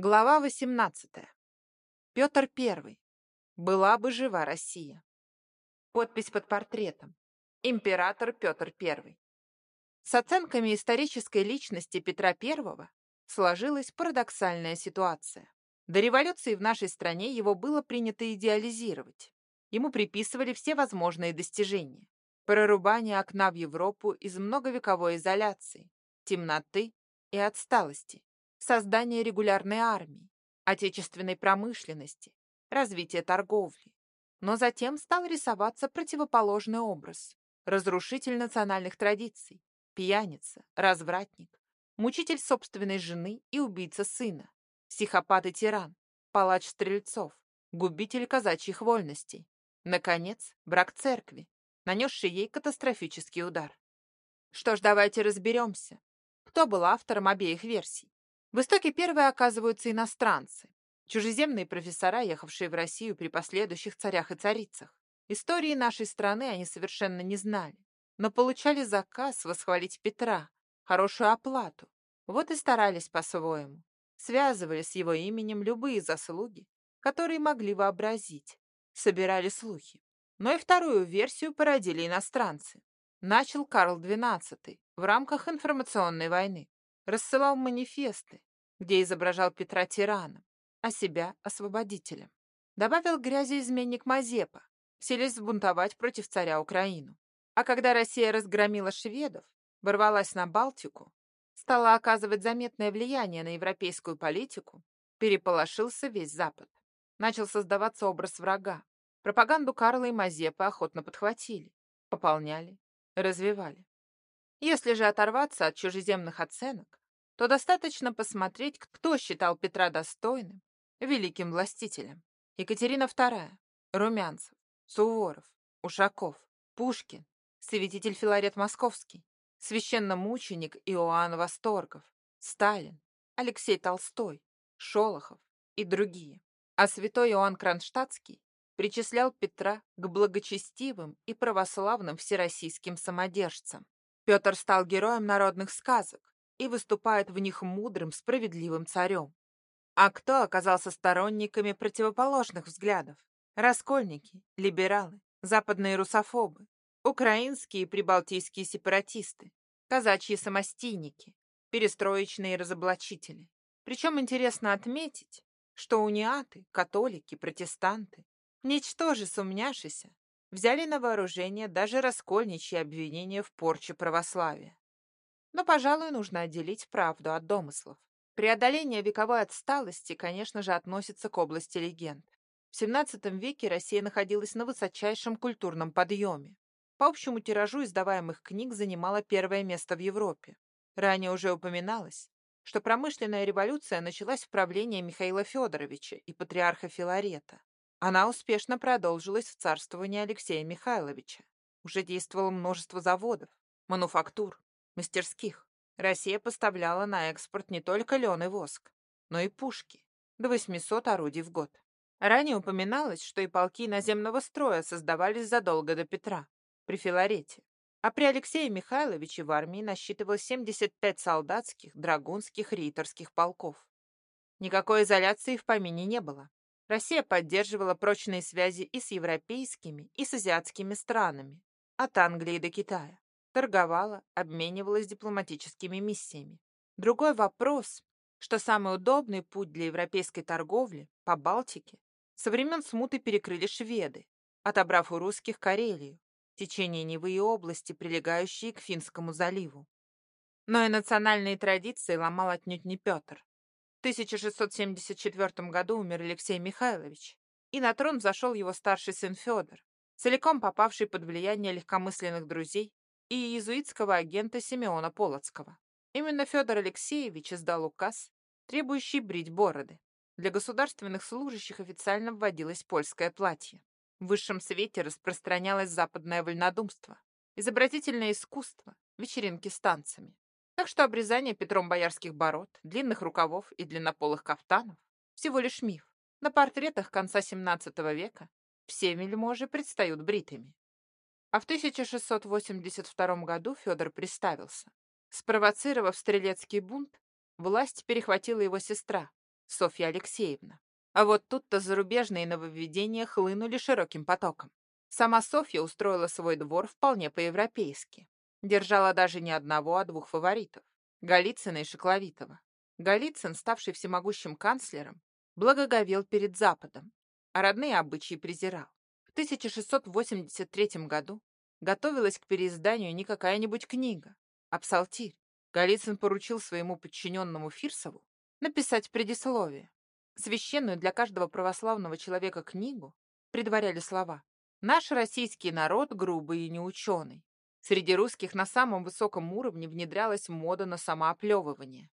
Глава 18. Петр I. Была бы жива Россия. Подпись под портретом. Император Петр I. С оценками исторической личности Петра I сложилась парадоксальная ситуация. До революции в нашей стране его было принято идеализировать. Ему приписывали все возможные достижения. Прорубание окна в Европу из многовековой изоляции, темноты и отсталости создание регулярной армии, отечественной промышленности, развитие торговли. Но затем стал рисоваться противоположный образ. Разрушитель национальных традиций, пьяница, развратник, мучитель собственной жены и убийца сына, психопат и тиран, палач стрельцов, губитель казачьих вольностей. Наконец, брак церкви, нанесший ей катастрофический удар. Что ж, давайте разберемся, кто был автором обеих версий. В истоке первые оказываются иностранцы, чужеземные профессора, ехавшие в Россию при последующих царях и царицах. Истории нашей страны они совершенно не знали, но получали заказ восхвалить Петра, хорошую оплату. Вот и старались по-своему. Связывали с его именем любые заслуги, которые могли вообразить. Собирали слухи. Но и вторую версию породили иностранцы. Начал Карл XII в рамках информационной войны рассылал манифесты, где изображал Петра тираном, а себя освободителем. Добавил грязи изменник Мазепа, селись сбунтовать против царя Украину. А когда Россия разгромила шведов, ворвалась на Балтику, стала оказывать заметное влияние на европейскую политику, переполошился весь Запад. Начал создаваться образ врага. Пропаганду Карла и Мазепы охотно подхватили, пополняли, развивали. Если же оторваться от чужеземных оценок, то достаточно посмотреть, кто считал Петра достойным, великим властителем. Екатерина II, Румянцев, Суворов, Ушаков, Пушкин, святитель Филарет Московский, священномученик Иоанн Восторгов, Сталин, Алексей Толстой, Шолохов и другие. А святой Иоанн Кронштадтский причислял Петра к благочестивым и православным всероссийским самодержцам. Петр стал героем народных сказок, и выступает в них мудрым, справедливым царем. А кто оказался сторонниками противоположных взглядов? Раскольники, либералы, западные русофобы, украинские и прибалтийские сепаратисты, казачьи самостийники, перестроечные разоблачители. Причем интересно отметить, что униаты, католики, протестанты, ничтоже сумняшися, взяли на вооружение даже раскольничьи обвинения в порче православия. Но, пожалуй, нужно отделить правду от домыслов. Преодоление вековой отсталости, конечно же, относится к области легенд. В XVII веке Россия находилась на высочайшем культурном подъеме. По общему тиражу издаваемых книг занимала первое место в Европе. Ранее уже упоминалось, что промышленная революция началась в правлении Михаила Федоровича и патриарха Филарета. Она успешно продолжилась в царствовании Алексея Михайловича. Уже действовало множество заводов, мануфактур, мастерских. Россия поставляла на экспорт не только лен и воск, но и пушки, до 800 орудий в год. Ранее упоминалось, что и полки наземного строя создавались задолго до Петра, при Филарете. А при Алексее Михайловиче в армии насчитывалось 75 солдатских, драгунских, рейтерских полков. Никакой изоляции в помине не было. Россия поддерживала прочные связи и с европейскими, и с азиатскими странами, от Англии до Китая торговала, обменивалась дипломатическими миссиями. Другой вопрос, что самый удобный путь для европейской торговли по Балтике со времен смуты перекрыли шведы, отобрав у русских Карелию, течение Невы и области, прилегающие к Финскому заливу. Но и национальные традиции ломал отнюдь не Петр. В 1674 году умер Алексей Михайлович, и на трон зашел его старший сын Федор, целиком попавший под влияние легкомысленных друзей и иезуитского агента Симеона Полоцкого. Именно Федор Алексеевич издал указ, требующий брить бороды. Для государственных служащих официально вводилось польское платье. В высшем свете распространялось западное вольнодумство, изобразительное искусство, вечеринки с танцами. Так что обрезание Петром боярских бород, длинных рукавов и длиннополых кафтанов – всего лишь миф. На портретах конца XVII века все вельможи предстают бритыми. А в 1682 году Федор приставился. Спровоцировав стрелецкий бунт, власть перехватила его сестра, Софья Алексеевна. А вот тут-то зарубежные нововведения хлынули широким потоком. Сама Софья устроила свой двор вполне по-европейски. Держала даже не одного, а двух фаворитов – Голицына и Шекловитова. Голицын, ставший всемогущим канцлером, благоговел перед Западом, а родные обычаи презирал. В 1683 году готовилась к переизданию не какая-нибудь книга, а псалтирь. Голицын поручил своему подчиненному Фирсову написать предисловие. Священную для каждого православного человека книгу предваряли слова «Наш российский народ грубый и неученый». Среди русских на самом высоком уровне внедрялась мода на самооплевывание.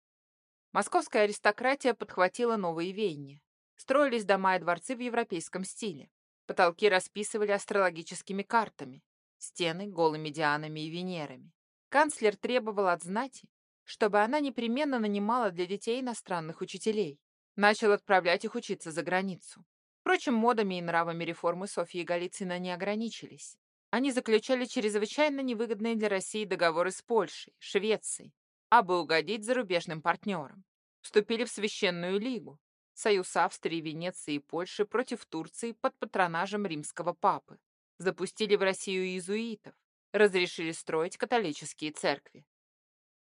Московская аристократия подхватила новые веяния. Строились дома и дворцы в европейском стиле. Потолки расписывали астрологическими картами. Стены — голыми Дианами и Венерами. Канцлер требовал от знати, чтобы она непременно нанимала для детей иностранных учителей. Начал отправлять их учиться за границу. Впрочем, модами и нравами реформы Софьи Голицына не ограничились. Они заключали чрезвычайно невыгодные для России договоры с Польшей, Швецией, абы угодить зарубежным партнерам. Вступили в Священную Лигу, союз Австрии, Венеции и Польши против Турции под патронажем римского папы. Запустили в Россию иезуитов, разрешили строить католические церкви.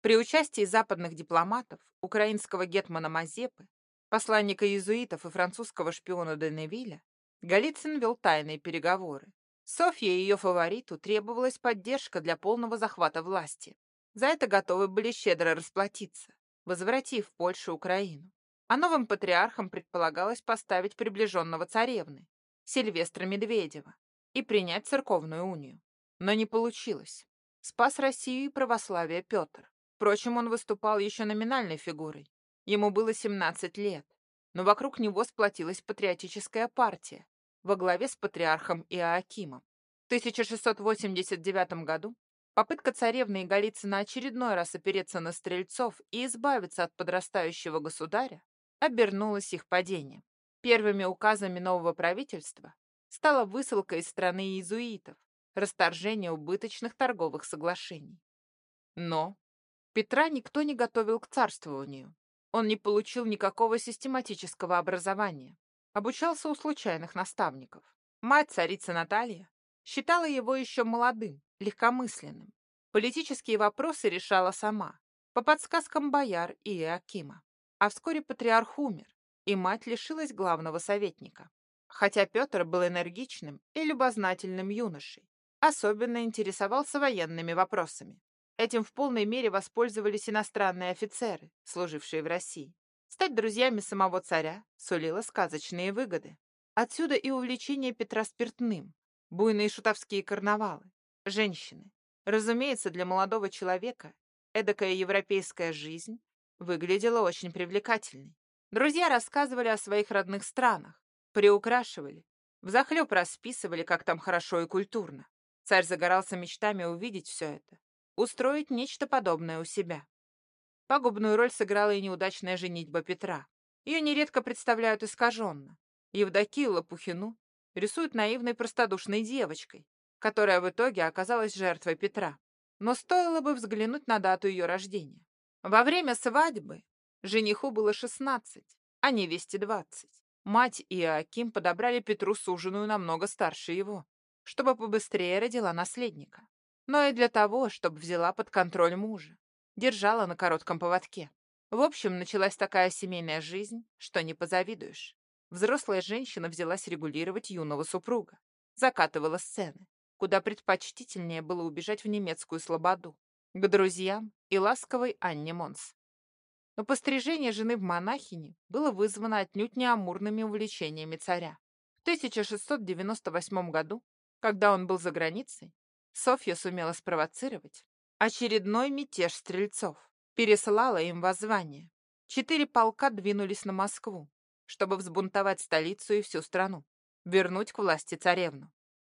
При участии западных дипломатов, украинского гетмана Мазепы, посланника иезуитов и французского шпиона Деневиля, Голицын вел тайные переговоры. Софье и ее фавориту требовалась поддержка для полного захвата власти. За это готовы были щедро расплатиться, возвратив Польшу Украину. А новым патриархом предполагалось поставить приближенного царевны, Сильвестра Медведева, и принять церковную унию. Но не получилось. Спас Россию и православие Петр. Впрочем, он выступал еще номинальной фигурой. Ему было 17 лет, но вокруг него сплотилась патриотическая партия во главе с патриархом Иоакимом. В 1689 году попытка царевны и Голицына очередной раз опереться на стрельцов и избавиться от подрастающего государя обернулась их падением. Первыми указами нового правительства стала высылка из страны иезуитов, расторжение убыточных торговых соглашений. Но Петра никто не готовил к царствованию. Он не получил никакого систематического образования. Обучался у случайных наставников. Мать, царица Наталья, считала его еще молодым, легкомысленным. Политические вопросы решала сама, по подсказкам бояр и Иоакима. А вскоре патриарх умер, и мать лишилась главного советника. Хотя Петр был энергичным и любознательным юношей, особенно интересовался военными вопросами. Этим в полной мере воспользовались иностранные офицеры, служившие в России. Стать друзьями самого царя сулило сказочные выгоды. Отсюда и увлечение Петра спиртным, буйные шутовские карнавалы, женщины. Разумеется, для молодого человека эдакая европейская жизнь выглядела очень привлекательной. Друзья рассказывали о своих родных странах, приукрашивали, взахлеб расписывали, как там хорошо и культурно. Царь загорался мечтами увидеть все это, устроить нечто подобное у себя. Пагубную роль сыграла и неудачная женитьба Петра. Ее нередко представляют искаженно. Евдокию Лопухину рисуют наивной простодушной девочкой, которая в итоге оказалась жертвой Петра. Но стоило бы взглянуть на дату ее рождения. Во время свадьбы жениху было 16, а невесте 20. Мать и Аким подобрали Петру суженую намного старше его, чтобы побыстрее родила наследника. Но и для того, чтобы взяла под контроль мужа, держала на коротком поводке. В общем, началась такая семейная жизнь, что не позавидуешь. Взрослая женщина взялась регулировать юного супруга. Закатывала сцены, куда предпочтительнее было убежать в немецкую слободу, к друзьям и ласковой Анне Монс. Но пострижение жены в монахини было вызвано отнюдь не амурными увлечениями царя. В 1698 году, когда он был за границей, Софья сумела спровоцировать очередной мятеж стрельцов, пересылала им воззвание. Четыре полка двинулись на Москву, чтобы взбунтовать столицу и всю страну, вернуть к власти царевну.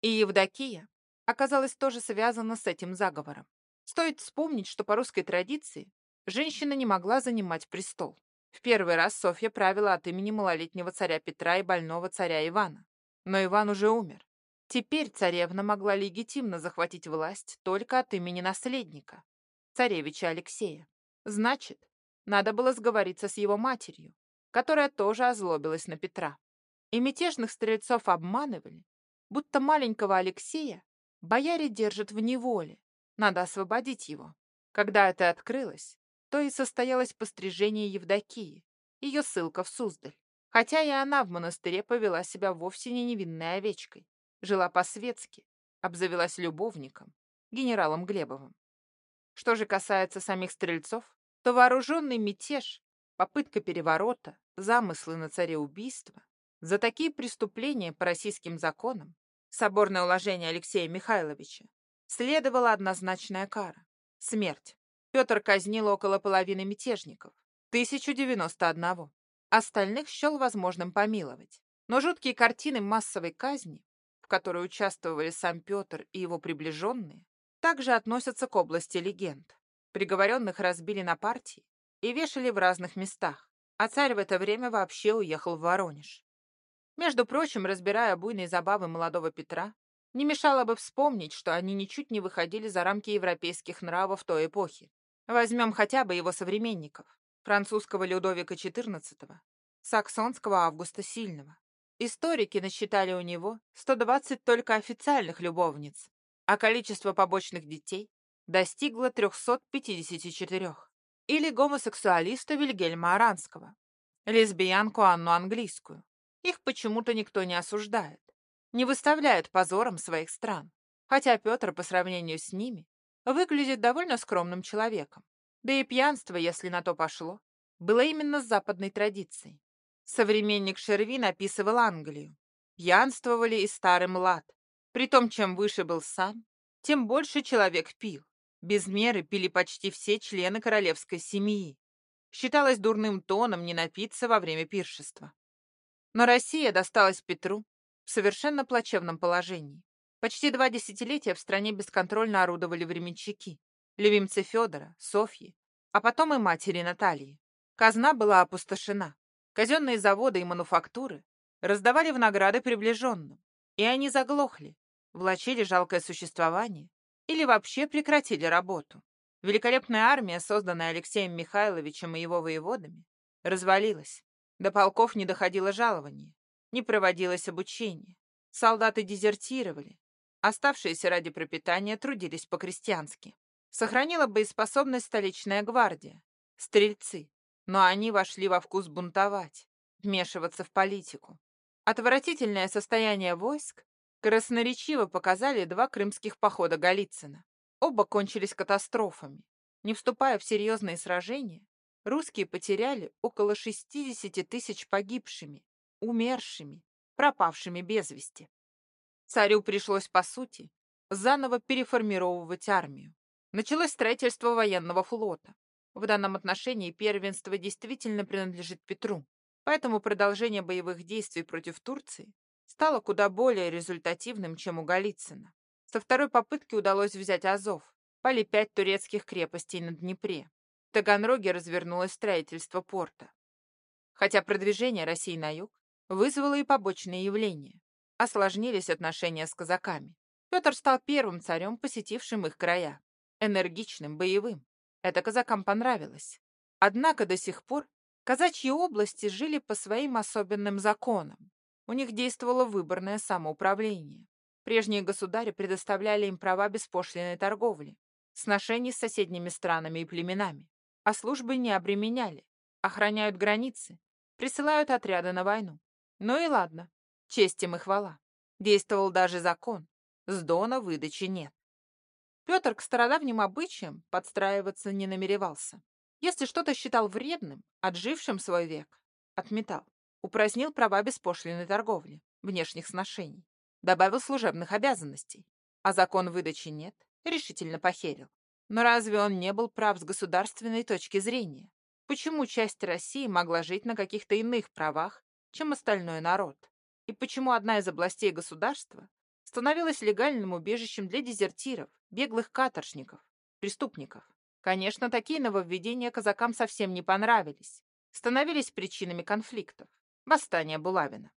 И Евдокия оказалась тоже связана с этим заговором. Стоит вспомнить, что по русской традиции женщина не могла занимать престол. В первый раз Софья правила от имени малолетнего царя Петра и больного царя Ивана. Но Иван уже умер. Теперь царевна могла легитимно захватить власть только от имени наследника, царевича Алексея. Значит, надо было сговориться с его матерью, которая тоже озлобилась на Петра. И мятежных стрельцов обманывали, будто маленького Алексея бояре держат в неволе, надо освободить его. Когда это открылось, то и состоялось пострижение Евдокии, ее ссылка в Суздаль. Хотя и она в монастыре повела себя вовсе не невинной овечкой, жила по-светски, обзавелась любовником, генералом Глебовым. Что же касается самих стрельцов, то вооруженный мятеж, попытка переворота, замыслы на цареубийство за такие преступления по российским законам, соборное уложение Алексея Михайловича, следовала однозначная кара — смерть. Петр казнил около половины мятежников, 1091. Остальных счел возможным помиловать. Но жуткие картины массовой казни, которой участвовали сам Петр и его приближенные, также относятся к области легенд. Приговоренных разбили на партии и вешали в разных местах, а царь в это время вообще уехал в Воронеж. Между прочим, разбирая буйные забавы молодого Петра, не мешало бы вспомнить, что они ничуть не выходили за рамки европейских нравов той эпохи. Возьмем хотя бы его современников, французского Людовика XIV, саксонского Августа Сильного. Историки насчитали у него 120 только официальных любовниц, а количество побочных детей достигло 354. Или гомосексуалиста Вильгельма Аранского, лесбиянку Анну Английскую. Их почему-то никто не осуждает, не выставляет позором своих стран, хотя Петр по сравнению с ними выглядит довольно скромным человеком. Да и пьянство, если на то пошло, было именно западной традицией. Современник Шервин описывал Англию. Пьянствовали и старый млад. Притом, чем выше был сан, тем больше человек пил. Без меры пили почти все члены королевской семьи. Считалось дурным тоном не напиться во время пиршества. Но Россия досталась Петру в совершенно плачевном положении. Почти два десятилетия в стране бесконтрольно орудовали временщики, любимцы Федора, Софьи, а потом и матери Натальи. Казна была опустошена. Казенные заводы и мануфактуры раздавали в награды приближенным, и они заглохли, влачили жалкое существование или вообще прекратили работу. Великолепная армия, созданная Алексеем Михайловичем и его воеводами, развалилась. До полков не доходило жалование, не проводилось обучение. Солдаты дезертировали. Оставшиеся ради пропитания трудились по-крестьянски. Сохранила боеспособность столичная гвардия, стрельцы, но они вошли во вкус бунтовать, вмешиваться в политику. Отвратительное состояние войск красноречиво показали два крымских похода Голицына. Оба кончились катастрофами. Не вступая в серьезные сражения, русские потеряли около 60 тысяч погибшими, умершими, пропавшими без вести. Царю пришлось, по сути, заново переформировывать армию. Началось строительство военного флота. В данном отношении первенство действительно принадлежит Петру, поэтому продолжение боевых действий против Турции стало куда более результативным, чем у Голицына. Со второй попытки удалось взять Азов, пали пять турецких крепостей на Днепре. В Таганроге развернулось строительство порта. Хотя продвижение России на юг вызвало и побочные явления. Осложнились отношения с казаками. Петр стал первым царем, посетившим их края. Энергичным, боевым. Это казакам понравилось. Однако до сих пор казачьи области жили по своим особенным законам. У них действовало выборное самоуправление. Прежние государи предоставляли им права беспошлиной торговли, сношений с соседними странами и племенами, а службы не обременяли, охраняют границы, присылают отряды на войну. Ну и ладно, честь им и хвала. Действовал даже закон. С Дона выдачи нет. Петр к стародавним обычаям подстраиваться не намеревался. Если что-то считал вредным, отжившим свой век, отметал. Упразднил права беспошлиной торговли, внешних сношений. Добавил служебных обязанностей. А закон выдачи нет, решительно похерил. Но разве он не был прав с государственной точки зрения? Почему часть России могла жить на каких-то иных правах, чем остальной народ. И почему одна из областей государства становилась легальным убежищем для дезертиров, беглых каторжников, преступников. Конечно, такие нововведения казакам совсем не понравились, становились причинами конфликтов, восстания Булавина.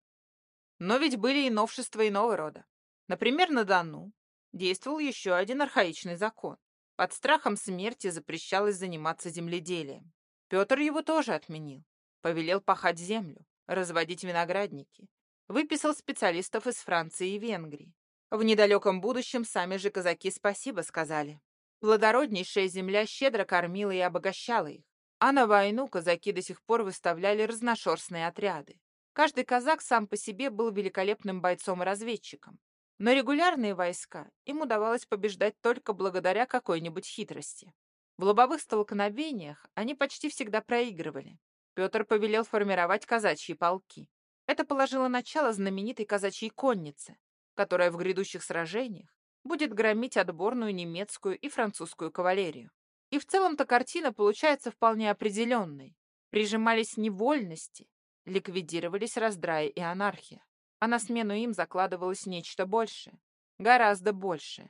Но ведь были и новшества иного рода. Например, на Дону действовал еще один архаичный закон. Под страхом смерти запрещалось заниматься земледелием. Петр его тоже отменил повелел пахать землю, разводить виноградники, выписал специалистов из Франции и Венгрии. В недалеком будущем сами же казаки спасибо сказали. Плодороднейшая земля щедро кормила и обогащала их. А на войну казаки до сих пор выставляли разношерстные отряды. Каждый казак сам по себе был великолепным бойцом и разведчиком. Но регулярные войска им удавалось побеждать только благодаря какой-нибудь хитрости. В лобовых столкновениях они почти всегда проигрывали. Петр повелел формировать казачьи полки. Это положило начало знаменитой казачьей коннице, которая в грядущих сражениях будет громить отборную немецкую и французскую кавалерию. И в целом-то картина получается вполне определенной. Прижимались невольности, ликвидировались раздрай и анархия а на смену им закладывалось нечто большее, гораздо большее.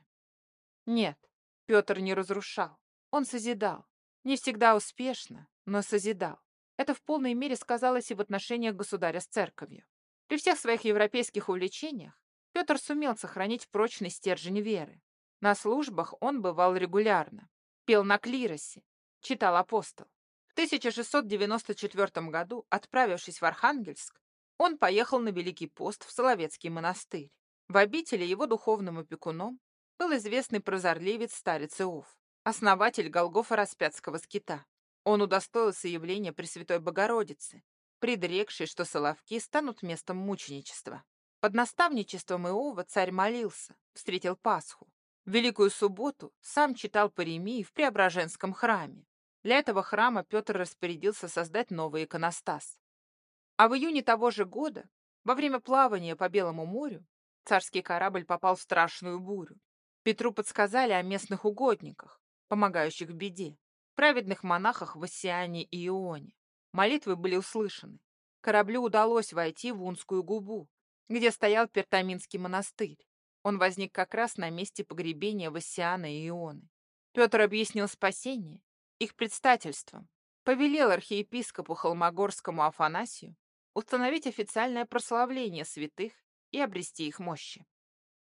Нет, Петр не разрушал, он созидал. Не всегда успешно, но созидал. Это в полной мере сказалось и в отношениях государя с церковью. При всех своих европейских увлечениях Петр сумел сохранить прочный стержень веры. На службах он бывал регулярно, пел на клиросе, читал апостол. В 1694 году, отправившись в Архангельск, он поехал на Великий пост в Соловецкий монастырь. В обители его духовным опекуном был известный прозорливец старец Иов, основатель Голгофа-Распятского скита. Он удостоился явления Пресвятой Богородицы, предрекшей, что Соловки станут местом мученичества. Под наставничеством Иова царь молился, встретил Пасху. В Великую Субботу сам читал Паремии в Преображенском храме. Для этого храма Петр распорядился создать новый иконостас. А в июне того же года, во время плавания по Белому морю, царский корабль попал в страшную бурю. Петру подсказали о местных угодниках, помогающих в беде, праведных монахах в Оссиане и Ионе. Молитвы были услышаны. Кораблю удалось войти в Унскую губу, где стоял Пертаминский монастырь. Он возник как раз на месте погребения Вассиана и Ионы. Петр объяснил спасение их предстательством, повелел архиепископу Холмогорскому Афанасию установить официальное прославление святых и обрести их мощи.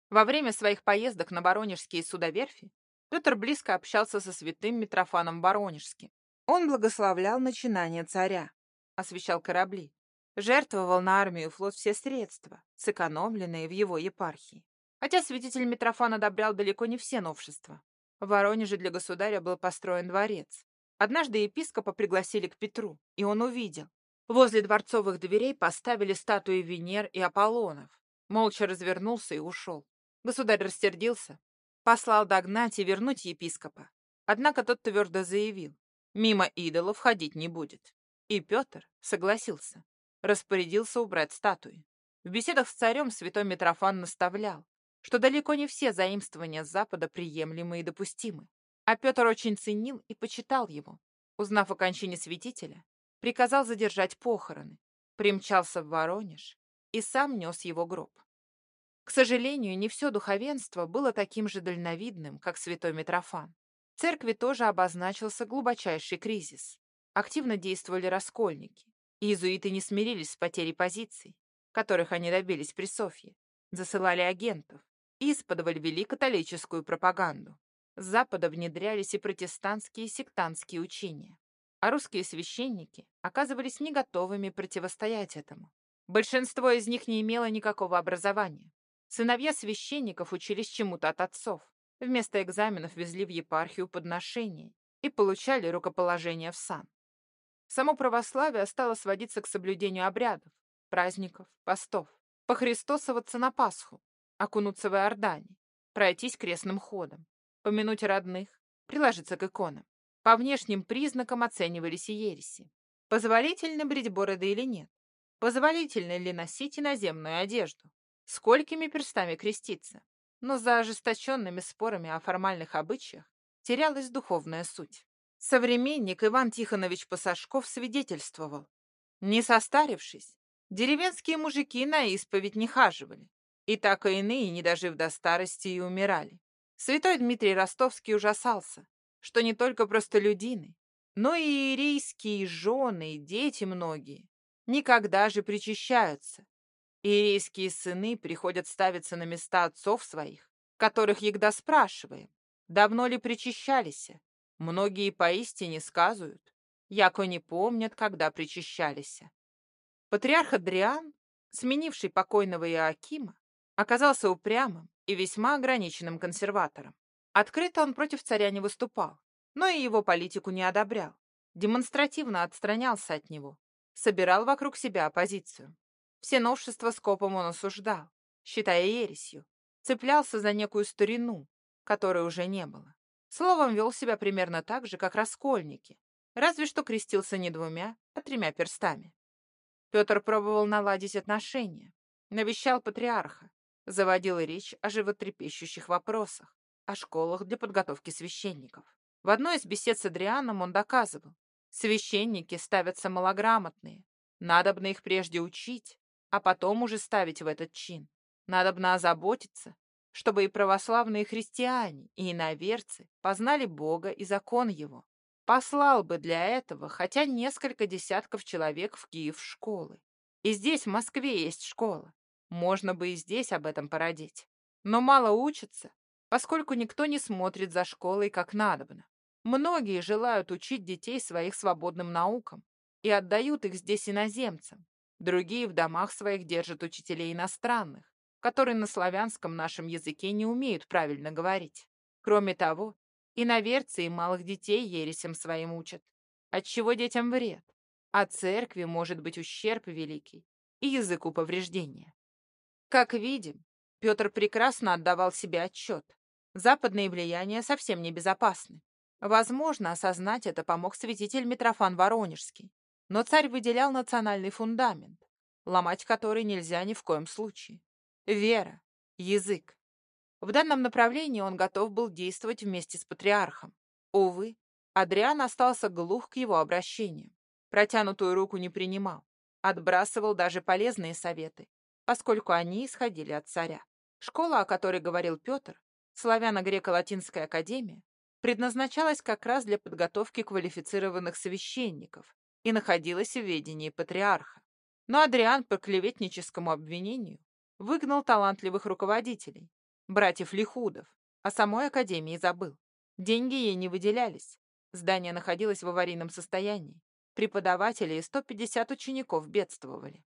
Во время своих поездок на Воронежские судоверфи Петр близко общался со святым Митрофаном Воронежским. Он благословлял начинание царя, освещал корабли, жертвовал на армию флот все средства, сэкономленные в его епархии. Хотя святитель Митрофан одобрял далеко не все новшества. В Воронеже для государя был построен дворец. Однажды епископа пригласили к Петру, и он увидел, Возле дворцовых дверей поставили статуи Венер и Аполлонов. Молча развернулся и ушел. Государь растердился, послал догнать и вернуть епископа. Однако тот твердо заявил, мимо идолов ходить не будет. И Петр согласился, распорядился убрать статуи. В беседах с царем святой Митрофан наставлял, что далеко не все заимствования с Запада приемлемы и допустимы. А Петр очень ценил и почитал его. Узнав о кончине святителя, приказал задержать похороны, примчался в Воронеж и сам нес его гроб. К сожалению, не все духовенство было таким же дальновидным, как святой Митрофан. В церкви тоже обозначился глубочайший кризис. Активно действовали раскольники. Иезуиты не смирились с потерей позиций, которых они добились при Софье. Засылали агентов. Исподволь вели католическую пропаганду. С запада внедрялись и протестантские и сектантские учения а русские священники оказывались не готовыми противостоять этому. Большинство из них не имело никакого образования. Сыновья священников учились чему-то от отцов. Вместо экзаменов везли в епархию подношения и получали рукоположение в сан. Само православие стало сводиться к соблюдению обрядов, праздников, постов, похристосоваться на Пасху, окунуться в Иордане, пройтись крестным ходом, помянуть родных, приложиться к иконам. По внешним признакам оценивались и ереси. Позволительно брить бороды или нет? Позволительно ли носить иноземную одежду? Сколькими перстами креститься? Но за ожесточенными спорами о формальных обычаях терялась духовная суть. Современник Иван Тихонович Пасашков свидетельствовал. Не состарившись, деревенские мужики на исповедь не хаживали. И так и иные, не дожив до старости, и умирали. Святой Дмитрий Ростовский ужасался, что не только простолюдины, но и иерейские жены и дети многие никогда же причащаются. Иерейские сыны приходят ставиться на места отцов своих, которых егда спрашиваем, давно ли причащались. Многие поистине сказывают, яко не помнят, когда причащались. Патриарх Адриан, сменивший покойного Иоакима, оказался упрямым и весьма ограниченным консерватором. Открыто он против царя не выступал, но и его политику не одобрял, демонстративно отстранялся от него, собирал вокруг себя оппозицию. Все новшества скопом он осуждал, считая ересью, цеплялся за некую старину, которой уже не было. Словом, вел себя примерно так же, как раскольники, разве что крестился не двумя, а тремя перстами. Петр пробовал наладить отношения, навещал патриарха, заводил речь о животрепещущих вопросах, о школах для подготовки священников. В одной из бесед с Адрианом он доказывал, священники ставятся малограмотные, надобно их прежде учить, а потом уже ставить в этот чин. Надобно озаботиться, чтобы и православные христиане, и иноверцы познали Бога и закон Его. Послал бы для этого хотя несколько десятков человек в Киев школы. И здесь, в Москве, есть школа. Можно бы и здесь об этом породить. Но мало учатся, поскольку никто не смотрит за школой как надобно. Многие желают учить детей своих свободным наукам и отдают их здесь иноземцам. Другие в домах своих держат учителей иностранных, которые на славянском нашем языке не умеют правильно говорить. Кроме того, и малых детей ересям своим учат. Отчего детям вред? А церкви может быть ущерб великий и языку повреждения. Как видим, Петр прекрасно отдавал себе отчет. Западные влияния совсем не безопасны. Возможно, осознать это помог святитель Митрофан Воронежский. Но царь выделял национальный фундамент, ломать который нельзя ни в коем случае. Вера, язык. В данном направлении он готов был действовать вместе с патриархом. Увы, Адриан остался глух к его обращениям. Протянутую руку не принимал, отбрасывал даже полезные советы, поскольку они исходили от царя. Школа, о которой говорил Петр, славяно-греко-латинская академия, предназначалась как раз для подготовки квалифицированных священников и находилась в ведении патриарха. Но Адриан по клеветническому обвинению выгнал талантливых руководителей, братьев Лихудов, а самой академии забыл. Деньги ей не выделялись. Здание находилось в аварийном состоянии. Преподаватели и 150 учеников бедствовали.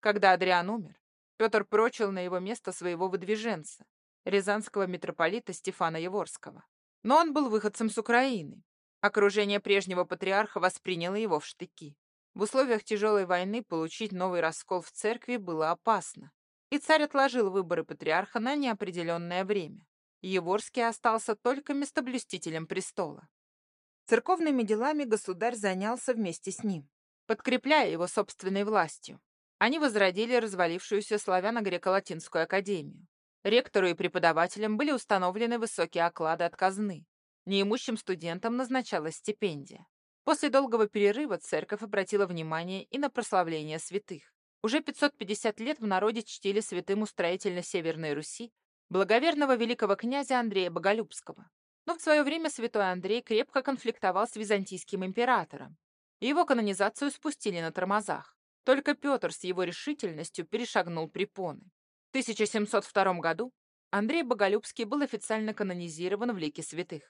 Когда Адриан умер, Петр прочил на его место своего выдвиженца, рязанского митрополита Стефана Еворского. Но он был выходцем с Украины. Окружение прежнего патриарха восприняло его в штыки. В условиях тяжелой войны получить новый раскол в церкви было опасно. И царь отложил выборы патриарха на неопределенное время. Еворский остался только местоблюстителем престола. Церковными делами государь занялся вместе с ним, подкрепляя его собственной властью. Они возродили развалившуюся славяно-греко-латинскую академию. Ректору и преподавателям были установлены высокие оклады от казны. Неимущим студентам назначалась стипендия. После долгого перерыва церковь обратила внимание и на прославление святых. Уже 550 лет в народе чтили святым устроителя Северной Руси, благоверного великого князя Андрея Боголюбского. Но в свое время святой Андрей крепко конфликтовал с византийским императором. Его канонизацию спустили на тормозах. Только Петр с его решительностью перешагнул препоны. 1702 году Андрей Боголюбский был официально канонизирован в лике святых.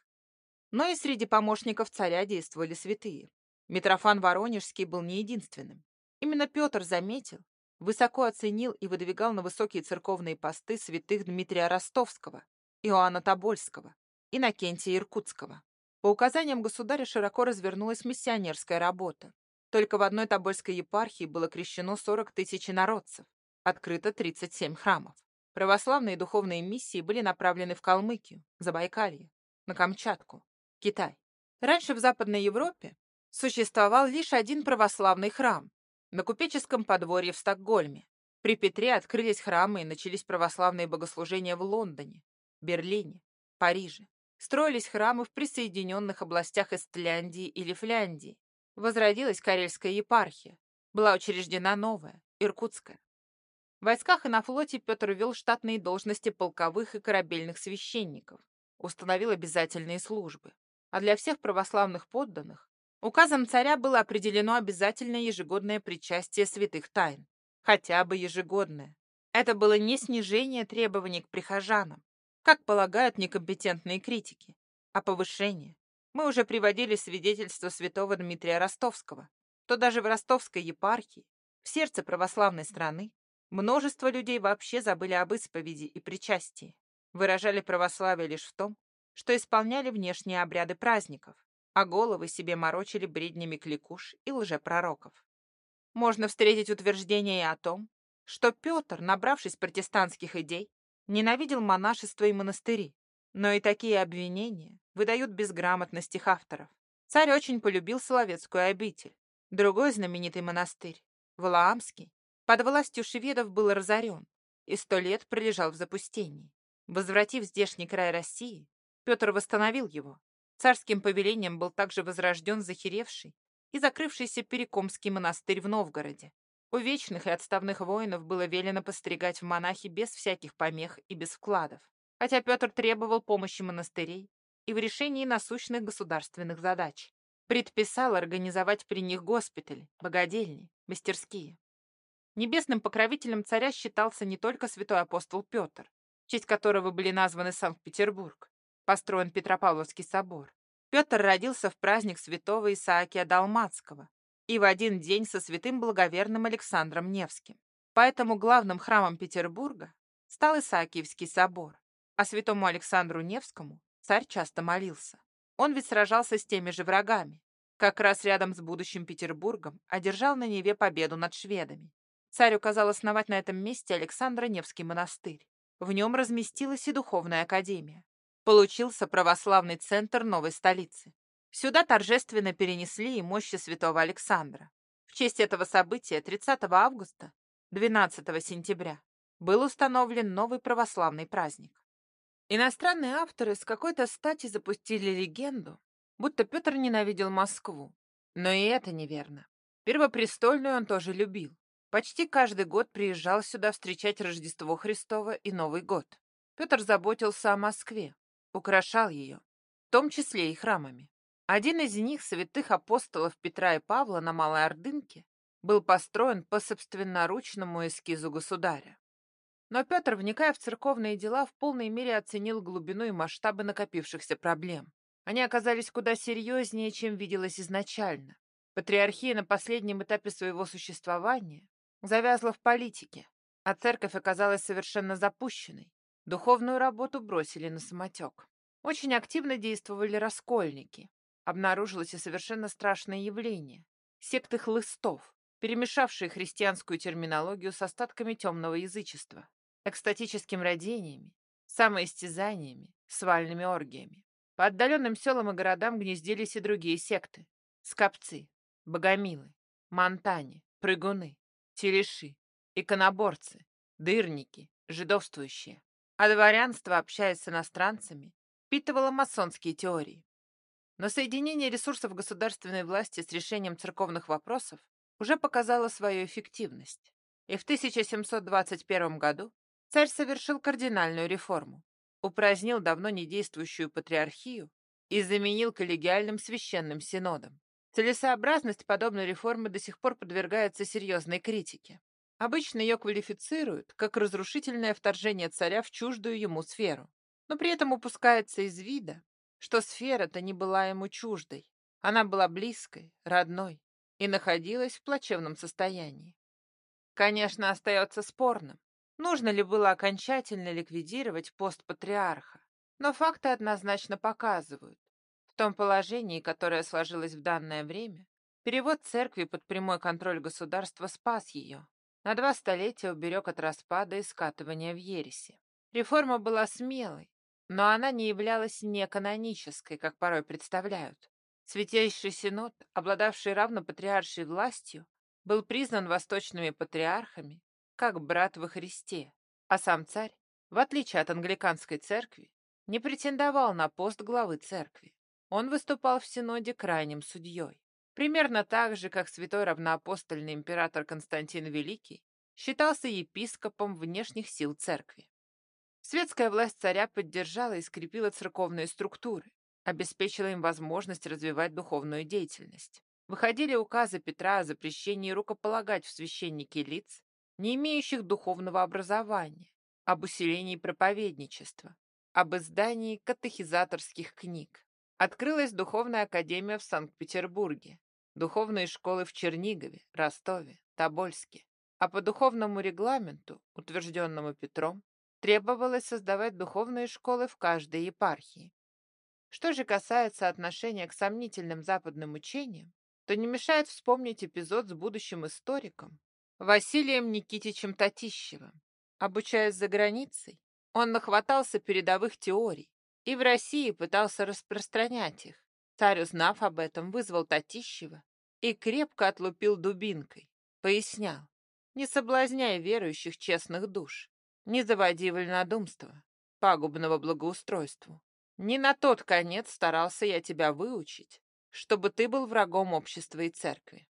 Но и среди помощников царя действовали святые. Митрофан Воронежский был не единственным. Именно Петр заметил, высоко оценил и выдвигал на высокие церковные посты святых Дмитрия Ростовского, Иоанна Тобольского, Иннокентия Иркутского. По указаниям государя широко развернулась миссионерская работа. Только в одной Тобольской епархии было крещено 40 тысяч народцев. Открыто 37 храмов. Православные духовные миссии были направлены в Калмыкию, Забайкалье, на Камчатку, Китай. Раньше в Западной Европе существовал лишь один православный храм на купеческом подворье в Стокгольме. При Петре открылись храмы и начались православные богослужения в Лондоне, Берлине, Париже. Строились храмы в присоединенных областях Эстляндии или Фляндии. Возродилась Карельская епархия. Была учреждена новая, Иркутская. В войсках и на флоте Петр ввел штатные должности полковых и корабельных священников, установил обязательные службы. А для всех православных подданных указом царя было определено обязательное ежегодное причастие святых тайн. Хотя бы ежегодное. Это было не снижение требований к прихожанам, как полагают некомпетентные критики, а повышение. Мы уже приводили свидетельство святого Дмитрия Ростовского, то даже в ростовской епархии, в сердце православной страны, множество людей вообще забыли об исповеди и причастии, выражали православие лишь в том, что исполняли внешние обряды праздников, а головы себе морочили бреднями кликуш и лжепророков. Можно встретить утверждение и о том, что Петр, набравшись протестантских идей, ненавидел монашество и монастыри, но и такие обвинения выдают безграмотность их авторов. Царь очень полюбил Соловецкую обитель. Другой знаменитый монастырь, Валаамский, под властью шведов был разорен и сто лет пролежал в запустении. Возвратив здешний край России, Петр восстановил его. Царским повелением был также возрожден захеревший и закрывшийся Перекомский монастырь в Новгороде. У вечных и отставных воинов было велено постригать в монахи без всяких помех и без вкладов, хотя Петр требовал помощи монастырей и в решении насущных государственных задач. Предписал организовать при них госпитали, богадельни, мастерские. Небесным покровителем царя считался не только святой апостол Петр, в честь которого были названы Санкт-Петербург, построен Петропавловский собор. Петр родился в праздник святого Исаакия Далматского и в один день со святым благоверным Александром Невским. Поэтому главным храмом Петербурга стал Исаакиевский собор, а святому Александру Невскому царь часто молился. Он ведь сражался с теми же врагами. Как раз рядом с будущим Петербургом одержал на Неве победу над шведами. Царь указал основать на этом месте Александра Невский монастырь. В нем разместилась и духовная академия. Получился православный центр новой столицы. Сюда торжественно перенесли и мощи святого Александра. В честь этого события 30 августа, 12 сентября, был установлен новый православный праздник. Иностранные авторы с какой-то стати запустили легенду, будто Петр ненавидел Москву. Но и это неверно. Первопрестольную он тоже любил. Почти каждый год приезжал сюда встречать Рождество Христово и Новый год. Петр заботился о Москве, украшал ее, в том числе и храмами. Один из них, святых апостолов Петра и Павла на Малой Ордынке, был построен по собственноручному эскизу государя. Но Петр, вникая в церковные дела, в полной мере оценил глубину и масштабы накопившихся проблем. Они оказались куда серьезнее, чем виделось изначально. Патриархия на последнем этапе своего существования завязла в политике, а церковь оказалась совершенно запущенной. Духовную работу бросили на самотек. Очень активно действовали раскольники. Обнаружилось и совершенно страшное явление — секты хлыстов, перемешавшие христианскую терминологию с остатками темного язычества экстатическим родениями, самоистязаниями, свальными оргиями. По отдаленным селам и городам гнездились и другие секты. Скопцы, богомилы, монтане, прыгуны, телеши, иконоборцы, дырники, жидовствующие. А дворянство, общаясь с иностранцами, впитывало масонские теории. Но соединение ресурсов государственной власти с решением церковных вопросов уже показало свою эффективность. И в 1721 году Царь совершил кардинальную реформу, упразднил давно недействующую патриархию и заменил коллегиальным священным синодом. Целесообразность подобной реформы до сих пор подвергается серьезной критике. Обычно ее квалифицируют как разрушительное вторжение царя в чуждую ему сферу. Но при этом упускается из вида, что сфера-то не была ему чуждой. Она была близкой, родной и находилась в плачевном состоянии. Конечно, остается спорным, Нужно ли было окончательно ликвидировать пост патриарха? Но факты однозначно показывают. В том положении, которое сложилось в данное время, перевод церкви под прямой контроль государства спас ее. На два столетия уберег от распада и скатывания в ереси. Реформа была смелой, но она не являлась неканонической, как порой представляют. Святейший Синод, обладавший равнопатриаршей властью, был признан восточными патриархами как брат во Христе, а сам царь, в отличие от англиканской церкви, не претендовал на пост главы церкви. Он выступал в Синоде крайним судьей. Примерно так же, как святой равноапостольный император Константин Великий считался епископом внешних сил церкви. Светская власть царя поддержала и скрепила церковные структуры, обеспечила им возможность развивать духовную деятельность. Выходили указы Петра о запрещении рукополагать в священники лиц, не имеющих духовного образования, об усилении проповедничества, об издании катехизаторских книг, Открылась духовная академия в Санкт-Петербурге, духовные школы в Чернигове, Ростове, Тобольске. А по духовному регламенту, утвержденному Петром, требовалось создавать духовные школы в каждой епархии. Что же касается отношения к сомнительным западным учениям, то не мешает вспомнить эпизод с будущим историком Василием Никитичем Татищевым. Обучаясь за границей, он нахватался передовых теорий и в России пытался распространять их. Царь, узнав об этом, вызвал Татищева и крепко отлупил дубинкой. Пояснял, не соблазняй верующих честных душ, не заводи вольнодумства, пагубного благоустройству. Не на тот конец старался я тебя выучить, чтобы ты был врагом общества и церкви.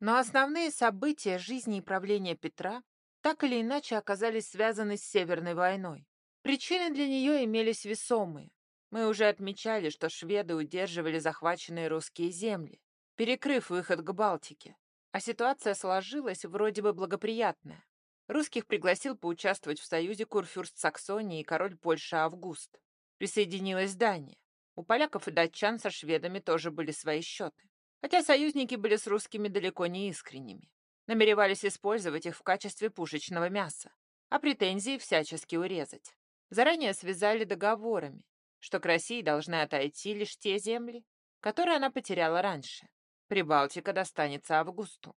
Но основные события жизни и правления Петра так или иначе оказались связаны с Северной войной. Причины для нее имелись весомые. Мы уже отмечали, что шведы удерживали захваченные русские земли, перекрыв выход к Балтике. А ситуация сложилась вроде бы благоприятная. Русских пригласил поучаствовать в союзе курфюрст Саксонии и король Польши Август. Присоединилась Дания. У поляков и датчан со шведами тоже были свои счеты. Хотя союзники были с русскими далеко не искренними. Намеревались использовать их в качестве пушечного мяса, а претензии всячески урезать. Заранее связали договорами, что к России должны отойти лишь те земли, которые она потеряла раньше. Прибалтика достанется Августу.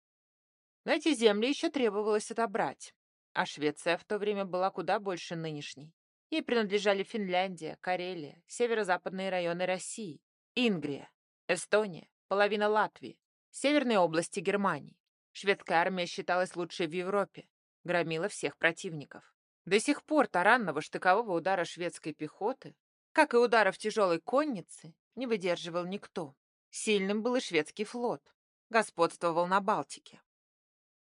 Но эти земли еще требовалось отобрать, а Швеция в то время была куда больше нынешней. Ей принадлежали Финляндия, Карелия, северо-западные районы России, Ингрия, Эстония, половина Латвии, северные области Германии. Шведская армия считалась лучшей в Европе, громила всех противников. До сих пор таранного штыкового удара шведской пехоты, как и ударов тяжелой конницы, не выдерживал никто. Сильным был и шведский флот, господствовал на Балтике.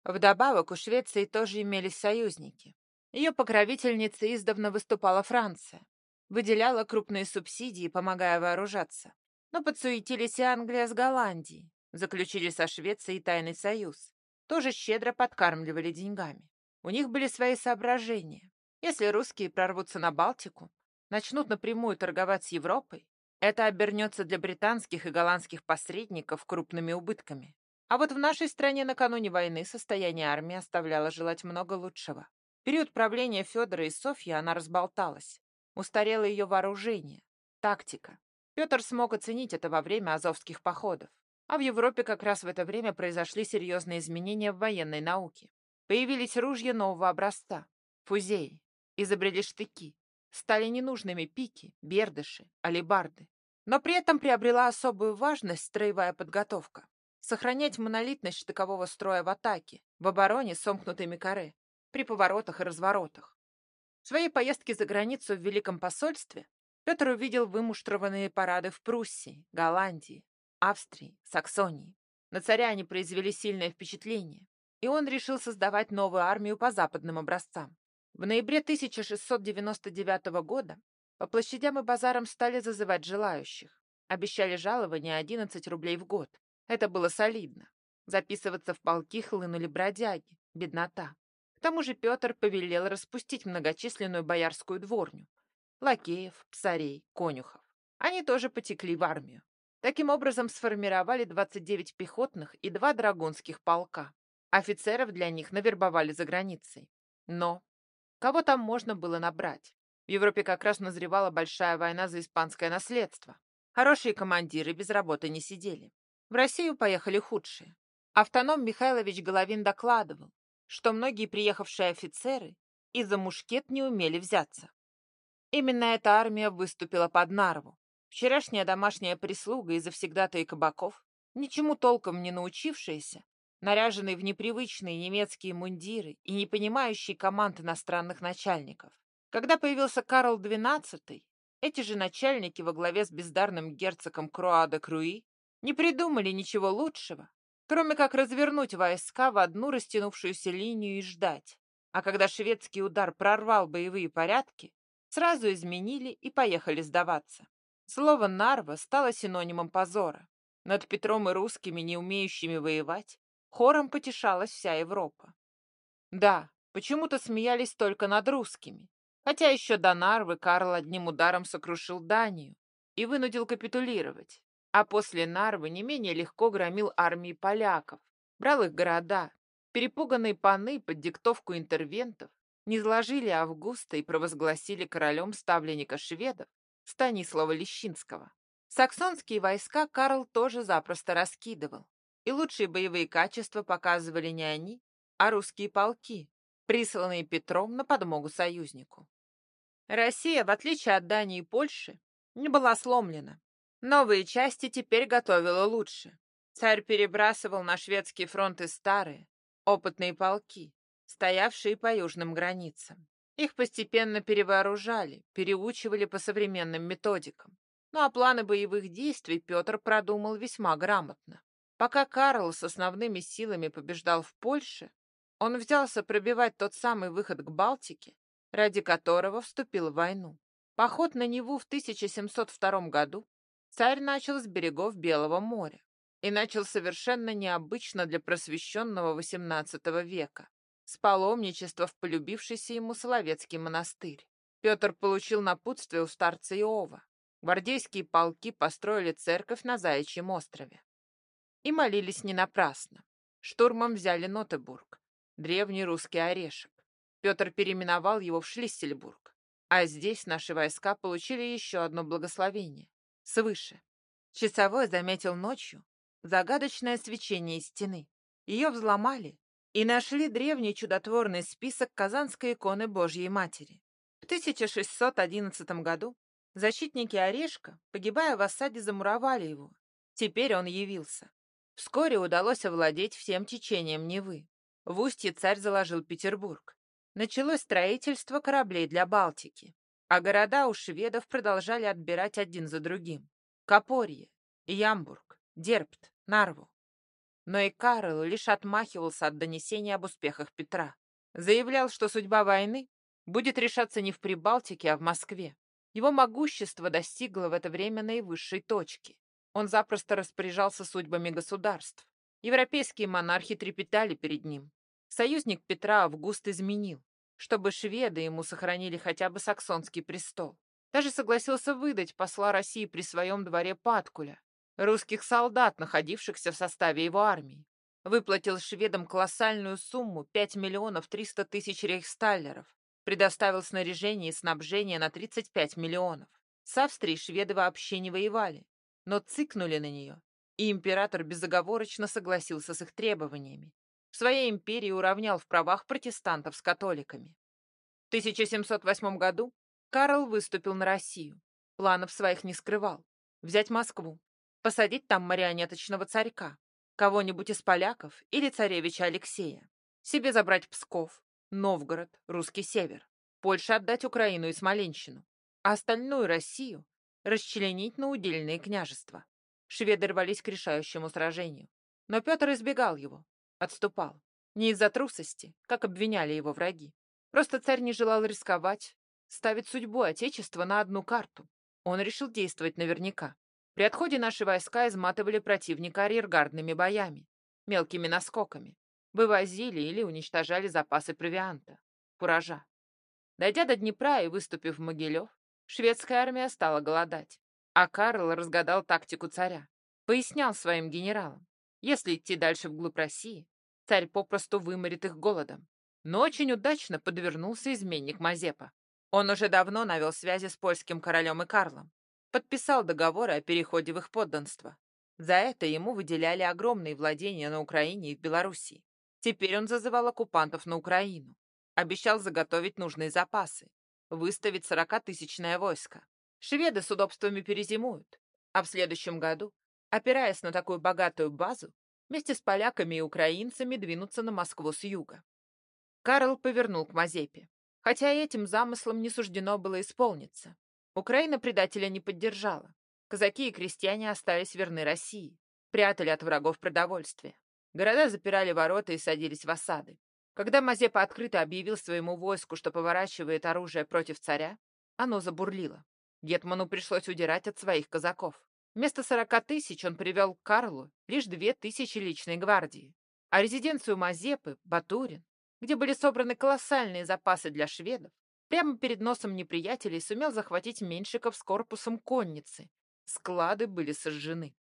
Вдобавок у Швеции тоже имелись союзники. Ее покровительницей издавна выступала Франция, выделяла крупные субсидии, помогая вооружаться. Но подсуетились и Англия с Голландией, заключили со Швецией тайный союз, тоже щедро подкармливали деньгами. У них были свои соображения. Если русские прорвутся на Балтику, начнут напрямую торговать с Европой, это обернется для британских и голландских посредников крупными убытками. А вот в нашей стране накануне войны состояние армии оставляло желать много лучшего период правления Федора и Софьи она разболталась. Устарело ее вооружение, тактика. Петр смог оценить это во время азовских походов. А в Европе как раз в это время произошли серьезные изменения в военной науке. Появились ружья нового образца, фузеи, изобрели штыки, стали ненужными пики, бердыши, алебарды. Но при этом приобрела особую важность строевая подготовка. Сохранять монолитность штыкового строя в атаке, в обороне сомкнутыми каре, при поворотах и разворотах. В своей поездке за границу в Великом посольстве Петр увидел вымуштрованные парады в Пруссии, Голландии, Австрии, Саксонии. На царя они произвели сильное впечатление, и он решил создавать новую армию по западным образцам. В ноябре 1699 года по площадям и базарам стали зазывать желающих. Обещали жалование 11 рублей в год. Это было солидно. Записываться в полки хлынули бродяги, беднота. К тому же Петр повелел распустить многочисленную боярскую дворню. Лакеев, псарей, конюхов. Они тоже потекли в армию. Таким образом сформировали 29 пехотных и два драгунских полка. Офицеров для них навербовали за границей. Но кого там можно было набрать? В Европе как раз назревала большая война за испанское наследство. Хорошие командиры без работы не сидели. В Россию поехали худшие. Автоном Михайлович Головин докладывал, что многие приехавшие офицеры и за мушкет не умели взяться. Именно эта армия выступила под Нарву. Вчерашняя домашняя прислуга и завсегдатые кабаков, ничему толком не научившиеся, наряженные в непривычные немецкие мундиры и не понимающие команд иностранных начальников. Когда появился Карл XII, эти же начальники во главе с бездарным герцогом Круа де Круи не придумали ничего лучшего, кроме как развернуть войска в одну растянувшуюся линию и ждать. А когда шведский удар прорвал боевые порядки, сразу изменили и поехали сдаваться. Слово «нарва» стало синонимом позора. Над Петром и русскими, не умеющими воевать, хором потешалась вся Европа. Да, почему-то смеялись только над русскими, хотя еще до Нарвы Карл одним ударом сокрушил Данию, и вынудил капитулировать, а после Нарвы не менее легко громил армии поляков, брал их города. Перепуганные паны под диктовку интервентов не изложили Августа и провозгласили королем ставленника шведов Станислава Лещинского. Саксонские войска Карл тоже запросто раскидывал, и лучшие боевые качества показывали не они, а русские полки, присланные Петром на подмогу союзнику. Россия, в отличие от Дании и Польши, не была сломлена. Новые части теперь готовила лучше. Царь перебрасывал на шведские фронты старые, опытные полки, стоявшие по южным границам. Их постепенно перевооружали, переучивали по современным методикам. Ну а планы боевых действий Петр продумал весьма грамотно. Пока Карл с основными силами побеждал в Польше, он взялся пробивать тот самый выход к Балтике, ради которого вступил в войну. Поход на Неву в 1702 году царь начал с берегов Белого моря и начал совершенно необычно для просвещенного XVIII века, с паломничества в полюбившийся ему Соловецкий монастырь. Петр получил напутствие у старца Иова. Гвардейские полки построили церковь на Заячьем острове. И молились не напрасно. Штурмом взяли Нотебург, древний русский орешек. Петр переименовал его в Шлиссельбург. А здесь наши войска получили еще одно благословение. Свыше. Часовой заметил ночью загадочное свечение стены. Ее взломали и нашли древний чудотворный список Казанской иконы Божьей Матери. В 1611 году защитники Орешка, погибая в осаде, замуровали его. Теперь он явился. Вскоре удалось овладеть всем течением Невы. В устье царь заложил Петербург. Началось строительство кораблей для Балтики, а города у шведов продолжали отбирать один за другим. Копорье, Ямбург, Дерпт, Нарву. Но и Карл лишь отмахивался от донесений об успехах Петра. Заявлял, что судьба войны будет решаться не в Прибалтике, а в Москве. Его могущество достигло в это время наивысшей точки. Он запросто распоряжался судьбами государств. Европейские монархи трепетали перед ним. Союзник Петра Август изменил, чтобы шведы ему сохранили хотя бы саксонский престол. Даже согласился выдать посла России при своем дворе Паткуля, русских солдат, находившихся в составе его армии. Выплатил шведам колоссальную сумму 5 миллионов 300 тысяч рейхсталлеров, предоставил снаряжение и снабжение на 35 миллионов. С Австрией шведы вообще не воевали, но цикнули на нее, и император безоговорочно согласился с их требованиями, в своей империи уравнял в правах протестантов с католиками. В 1708 году Карл выступил на Россию. Планов своих не скрывал. Взять Москву, посадить там марионеточного царька, кого-нибудь из поляков или царевича Алексея, себе забрать Псков, Новгород, русский север, Польше отдать Украину и Смоленщину, а остальную Россию расчленить на удельные княжества. Шведы рвались к решающему сражению. Но Петр избегал его, Отступал. Не из-за трусости, как обвиняли его враги. Просто царь не желал рисковать, ставить судьбу Отечества на одну карту. Он решил действовать наверняка. При отходе наши войска изматывали противника арьергардными боями, мелкими наскоками, вывозили или уничтожали запасы провианта, фуража. Дойдя до Днепра и выступив в Могилев, шведская армия стала голодать. А Карл разгадал тактику царя. Пояснял своим генералам. Если идти дальше вглубь России, царь попросту выморит их голодом. Но очень удачно подвернулся изменник Мазепа. Он уже давно навел связи с польским королем и Карлом, подписал договоры о переходе в их подданство. За это ему выделяли огромные владения на Украине и в Белоруссии. Теперь он зазывал оккупантов на Украину. Обещал заготовить нужные запасы, выставить 40-тысячное войско. Шведы с удобствами перезимуют, а в следующем году опираясь на такую богатую базу, вместе с поляками и украинцами двинуться на Москву с юга. Карл повернул к Мазепе, хотя этим замыслом не суждено было исполниться. Украина предателя не поддержала. Казаки и крестьяне остались верны России, прятали от врагов продовольствие. Города запирали ворота и садились в осады. Когда Мазепа открыто объявил своему войску, что поворачивает оружие против царя, оно забурлило. Гетману пришлось удирать от своих казаков. Вместо сорока тысяч он привел к Карлу лишь две тысячи личной гвардии. А резиденцию Мазепы, Батурин, где были собраны колоссальные запасы для шведов, прямо перед носом неприятелей сумел захватить Меньшиков с корпусом конницы, Склады были сожжены.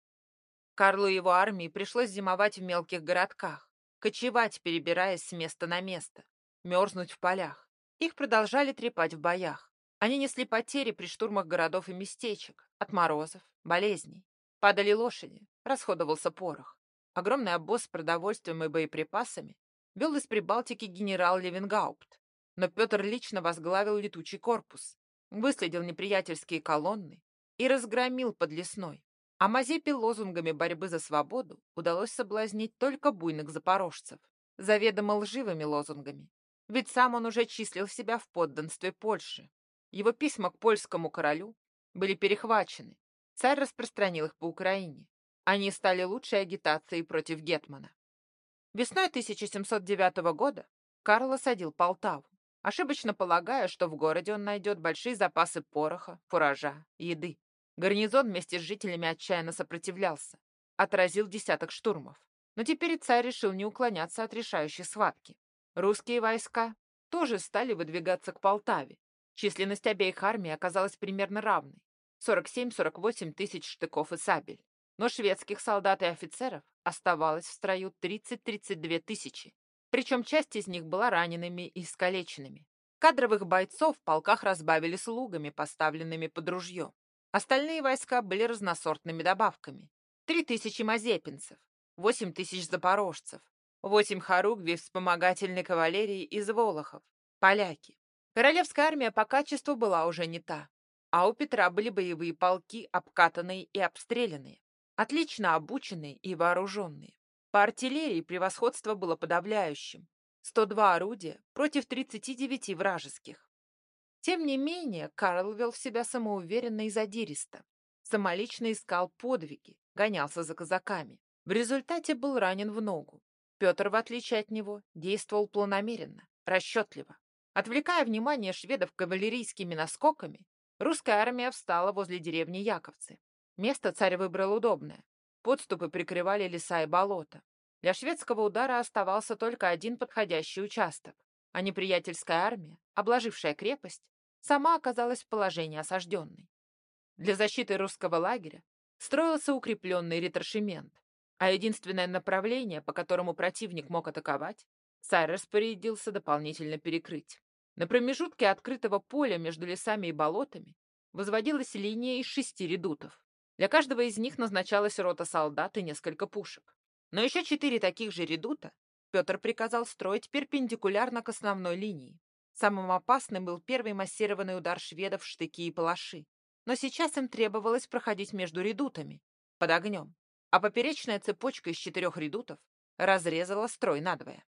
Карлу и его армии пришлось зимовать в мелких городках, кочевать, перебираясь с места на место, мерзнуть в полях. Их продолжали трепать в боях. Они несли потери при штурмах городов и местечек, от морозов, болезней. Падали лошади, расходовался порох. Огромный обоз с продовольствием и боеприпасами вел из Прибалтики генерал Левенгаупт, но Петр лично возглавил летучий корпус, выследил неприятельские колонны и разгромил под Лесной. А Мазепе лозунгами борьбы за свободу удалось соблазнить только буйных запорожцев, заведомо лживыми лозунгами. Ведь сам он уже числил себя в подданстве Польши. Его письма к польскому королю были перехвачены. Царь распространил их по Украине. Они стали лучшей агитацией против Гетмана. Весной 1709 года Карл осадил Полтаву, ошибочно полагая, что в городе он найдет большие запасы пороха, фуража, еды. Гарнизон вместе с жителями отчаянно сопротивлялся, отразил десяток штурмов. Но теперь царь решил не уклоняться от решающей схватки. Русские войска тоже стали выдвигаться к Полтаве. Численность обеих армий оказалась примерно равной. 47-48 тысяч штыков и сабель но шведских солдат и офицеров оставалось в строю 30-32 тысячи, причем часть из них была ранеными и искалеченными. Кадровых бойцов в полках разбавили слугами, поставленными под ружье. Остальные войска были разносортными добавками. Три тысячи мазепинцев, восемь тысяч запорожцев, восемь хоругвий вспомогательной кавалерии из Волохов, поляки. Королевская армия по качеству была уже не та, а у Петра были боевые полки, обкатанные и обстрелянные отлично обученные и вооруженные. По артиллерии превосходство было подавляющим. 102 орудия против 39 вражеских. Тем не менее, Карл вел себя самоуверенно и задиристо. Самолично искал подвиги, гонялся за казаками. В результате был ранен в ногу. Петр, в отличие от него, действовал планомеренно, расчетливо. Отвлекая внимание шведов кавалерийскими наскоками, русская армия встала возле деревни Яковцы. Место царь выбрал удобное. Подступы прикрывали леса и болота. Для шведского удара оставался только один подходящий участок, а неприятельская армия, обложившая крепость, сама оказалась в положении осажденной. Для защиты русского лагеря строился укрепленный ретраншемент, а единственное направление, по которому противник мог атаковать, царь распорядился дополнительно перекрыть. На промежутке открытого поля между лесами и болотами возводилась линия из шести редутов. Для каждого из них назначалась рота солдат и несколько пушек. Но еще четыре таких же редута Петр приказал строить перпендикулярно к основной линии. Самым опасным был первый массированный удар шведов в штыки и палаши. Но сейчас им требовалось проходить между редутами, под огнем, а поперечная цепочка из четырех редутов разрезала строй надвое.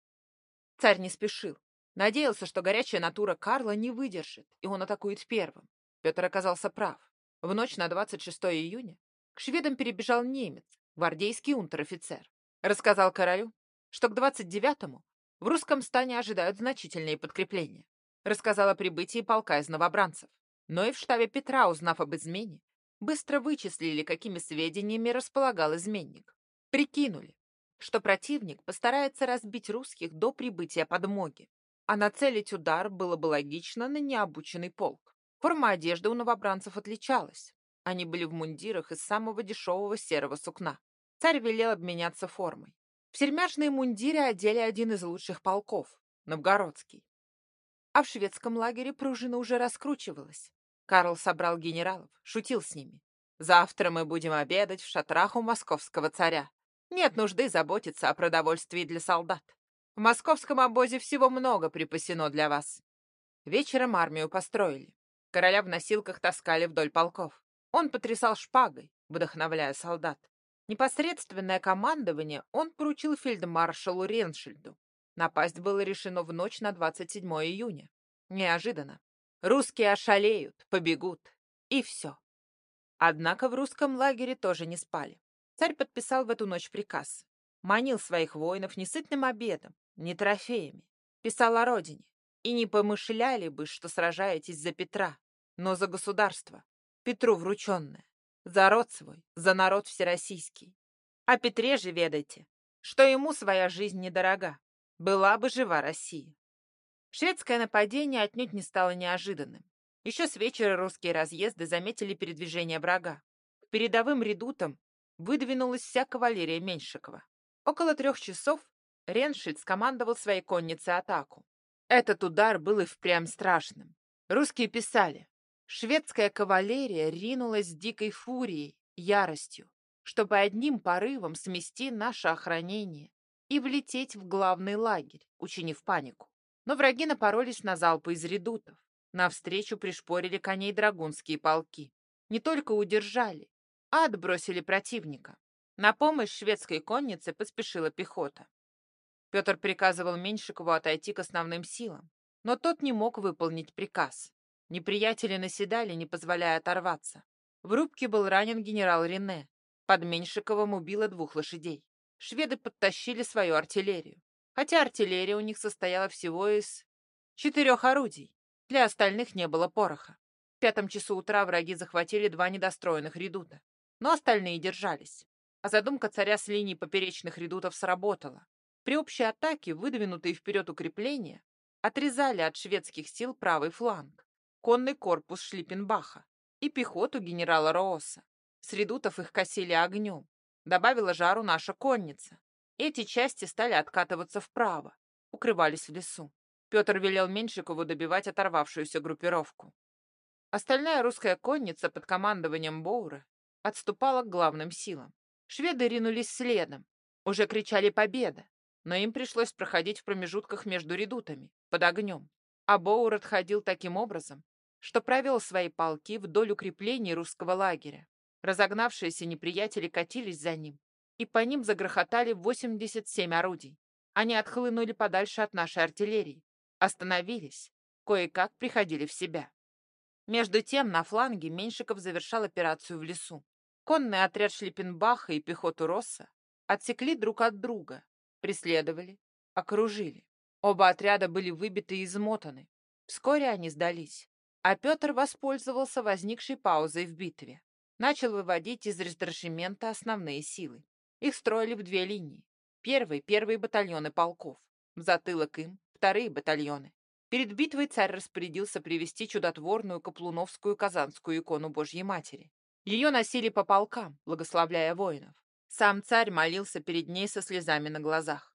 Царь не спешил. Надеялся, что горячая натура Карла не выдержит, и он атакует первым. Петр оказался прав. В ночь на 26 июня к шведам перебежал немец, гвардейский унтер-офицер. Рассказал королю, что к 29-му в русском стане ожидают значительные подкрепления. Рассказал о прибытии полка из новобранцев. Но и в штабе Петра, узнав об измене, быстро вычислили, какими сведениями располагал изменник. Прикинули, что противник постарается разбить русских до прибытия подмоги, а нацелить удар было бы логично на необученный полк. Форма одежды у новобранцев отличалась. Они были в мундирах из самого дешевого серого сукна. Царь велел обменяться формой. В сермяжные мундиры одели один из лучших полков — новгородский. А в шведском лагере пружина уже раскручивалась. Карл собрал генералов, шутил с ними. «Завтра мы будем обедать в шатрах у московского царя. Нет нужды заботиться о продовольствии для солдат. В московском обозе всего много припасено для вас». Вечером армию построили. Короля в носилках таскали вдоль полков. Он потрясал шпагой, вдохновляя солдат. Непосредственное командование он поручил фельдмаршалу Реншельду. Напасть было решено в ночь на 27 июня. Неожиданно. Русские ошалеют, побегут. И все. Однако в русском лагере тоже не спали. Царь подписал в эту ночь приказ. Манил своих воинов не сытным обедом, не трофеями. Писал о родине. И не помышляли бы, что сражаетесь за Петра но за государство, Петру врученное, за род свой, за народ всероссийский. О Петре же ведайте, что ему своя жизнь недорога, была бы жива Россия. Шведское нападение отнюдь не стало неожиданным. Еще с вечера русские разъезды заметили передвижение врага. передовым редутам выдвинулась вся кавалерия Меньшикова. Около трех часов Реншильд скомандовал своей коннице атаку. Этот удар был и впрямь страшным. Русские писали, шведская кавалерия ринулась с дикой фурией, яростью, чтобы одним порывом смести наше охранение и влететь в главный лагерь, учинив панику. Но враги напоролись на залпы из редутов. Навстречу пришпорили коней драгунские полки. Не только удержали, а отбросили противника. На помощь шведской коннице поспешила пехота. Петр приказывал Меньшикову отойти к основным силам, но тот не мог выполнить приказ. Неприятели наседали, не позволяя оторваться. В рубке был ранен генерал Рене. Под Меньшиковым убило двух лошадей. Шведы подтащили свою артиллерию хотя артиллерия у них состояла всего из четырех орудий. Для остальных не было пороха. В пятом часу утра враги захватили два недостроенных редута, но остальные держались. А задумка царя с линии поперечных редутов сработала. При общей атаке выдвинутые вперед укрепления отрезали от шведских сил правый фланг, конный корпус Шлиппенбаха и пехоту генерала Рооса. С редутов их косили огнем. Добавила жару наша конница. Эти части стали откатываться вправо, укрывались в лесу. Петр велел Меньшикову добивать оторвавшуюся группировку. Остальная русская конница под командованием Боура отступала к главным силам. Шведы ринулись следом, уже кричали «Победа!», но им пришлось проходить в промежутках между редутами, под огнем. А Боур отходил таким образом, что провел свои полки вдоль укреплений русского лагеря. Разогнавшиеся неприятели катились за ним, и по ним загрохотали 87 орудий. Они отхлынули подальше от нашей артиллерии, остановились, кое-как приходили в себя. Между тем на фланге Меньшиков завершал операцию в лесу. Конный отряд Шлиппенбаха и пехоту Росса отсекли друг от друга, преследовали, окружили. Оба отряда были выбиты и измотаны. Вскоре они сдались, а Петр воспользовался возникшей паузой в битве. Начал выводить из раздражимента основные силы. Их строили в две линии. Первый — первые батальоны полков. В затылок им — вторые батальоны. Перед битвой царь распорядился привести чудотворную каплуновскую казанскую икону Божьей Матери. Ее носили по полкам, благословляя воинов. Сам царь молился перед ней со слезами на глазах.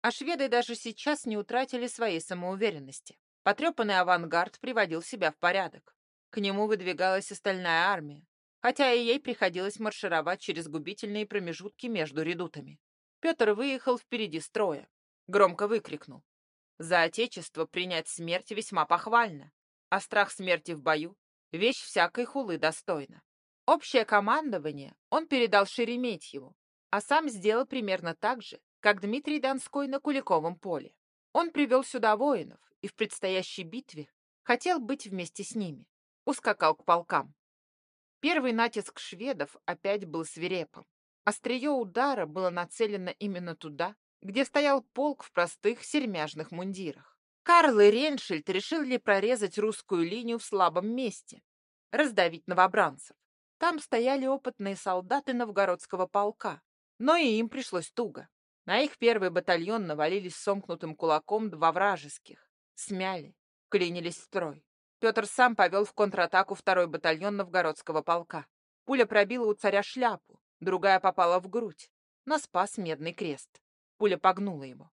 А шведы даже сейчас не утратили своей самоуверенности. Потрепанный авангард приводил себя в порядок. К нему выдвигалась остальная армия хотя и ей приходилось маршировать через губительные промежутки между редутами. Петр выехал впереди строя, громко выкрикнул. За отечество принять смерть весьма похвально, а страх смерти в бою — вещь всякой хулы достойна. Общее командование он передал Шереметьеву, а сам сделал примерно так же, как Дмитрий Донской на Куликовом поле. Он привел сюда воинов и в предстоящей битве хотел быть вместе с ними. Ускакал к полкам. Первый натиск шведов опять был свирепым. Острие удара было нацелено именно туда, где стоял полк в простых сермяжных мундирах. Карл и Реншельд решили прорезать русскую линию в слабом месте, раздавить новобранцев. Там стояли опытные солдаты новгородского полка, но и им пришлось туго. На их первый батальон навалились сомкнутым кулаком два вражеских, смяли, клинились в строй. Петр сам повел в контратаку второй батальон новгородского полка. Пуля пробила у царя шляпу, другая попала в грудь, но спас медный крест. Пуля погнула его.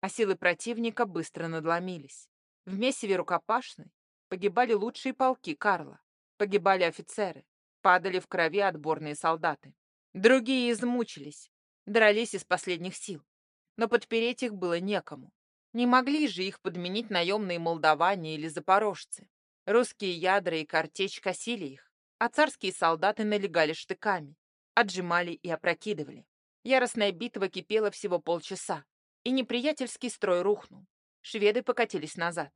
А силы противника быстро надломились. В месиве рукопашной погибали лучшие полки Карла, погибали офицеры, падали в крови отборные солдаты. Другие измучились, дрались из последних сил, но подпереть их было некому. Не могли же их подменить наемные молдаване или запорожцы. Русские ядра и картечь косили их, а царские солдаты налегали штыками, отжимали и опрокидывали. Яростная битва кипела всего полчаса, и неприятельский строй рухнул. Шведы покатились назад.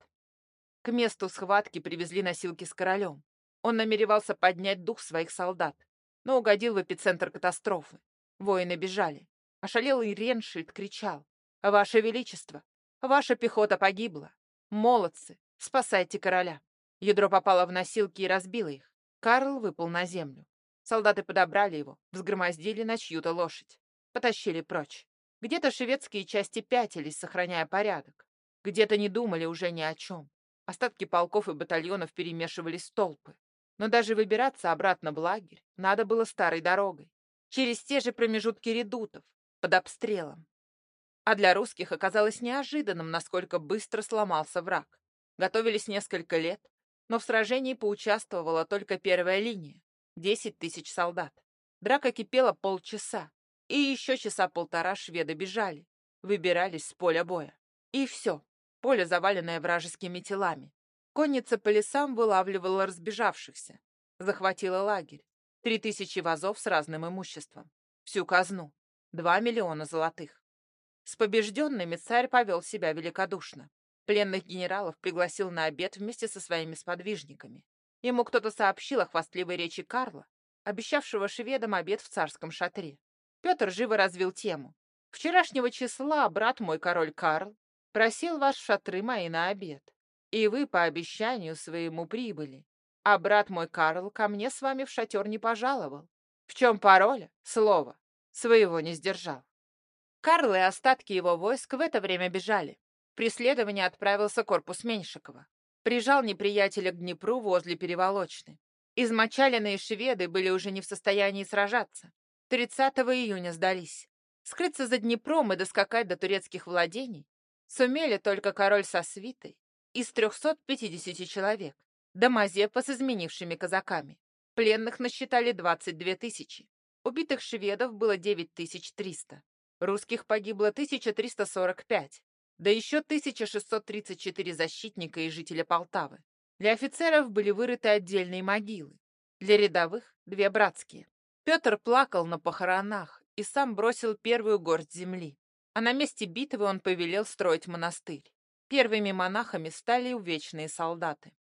К месту схватки привезли носилки с королем. Он намеревался поднять дух своих солдат, но угодил в эпицентр катастрофы. Воины бежали. Ошалелый Реншильд кричал. «Ваше Величество! Ваша пехота погибла. Молодцы, спасайте короля. Ядро попало в носилки и разбило их. Карл выпал на землю. Солдаты подобрали его, взгромоздили на чью-то лошадь. Потащили прочь. Где-то шведские части пятились, сохраняя порядок. Где-то не думали уже ни о чем. Остатки полков и батальонов перемешивались толпы. Но даже выбираться обратно в лагерь надо было старой дорогой, через те же промежутки редутов, под обстрелом. А для русских оказалось неожиданным, насколько быстро сломался враг. Готовились несколько лет, но в сражении поучаствовала только первая линия — 10 тысяч солдат. Драка кипела полчаса, и еще часа полтора шведы бежали, выбирались с поля боя. И все, поле, заваленное вражескими телами. Конница по лесам вылавливала разбежавшихся, захватила лагерь, три тысячи вазов с разным имуществом, всю казну, два миллиона золотых. С побежденными царь повел себя великодушно. Пленных генералов пригласил на обед вместе со своими сподвижниками. Ему кто-то сообщил о хвастливой речи Карла, обещавшего шведам обед в царском шатре. Петр живо развил тему. «Вчерашнего числа брат мой король Карл просил вас в шатры мои на обед, и вы по обещанию своему прибыли, а брат мой Карл ко мне с вами в шатер не пожаловал. В чем пароля? Слово. Своего не сдержал». Карл и остатки его войск в это время бежали. Преследование отправился корпус Меньшикова. Прижал неприятеля к Днепру возле Переволочны. Измочаленные шведы были уже не в состоянии сражаться. 30 июня сдались. Скрыться за Днепром и доскакать до турецких владений сумели только король со свитой из 350 человек, да Мазепа с изменившими казаками. Пленных насчитали 22 тысячи. Убитых шведов было 9300. Русских погибло 1345, да еще 1634 защитника и жителя Полтавы. Для офицеров были вырыты отдельные могилы, для рядовых — две братские. Петр плакал на похоронах и сам бросил первую горсть земли. А на месте битвы он повелел строить монастырь. Первыми монахами стали увечные солдаты.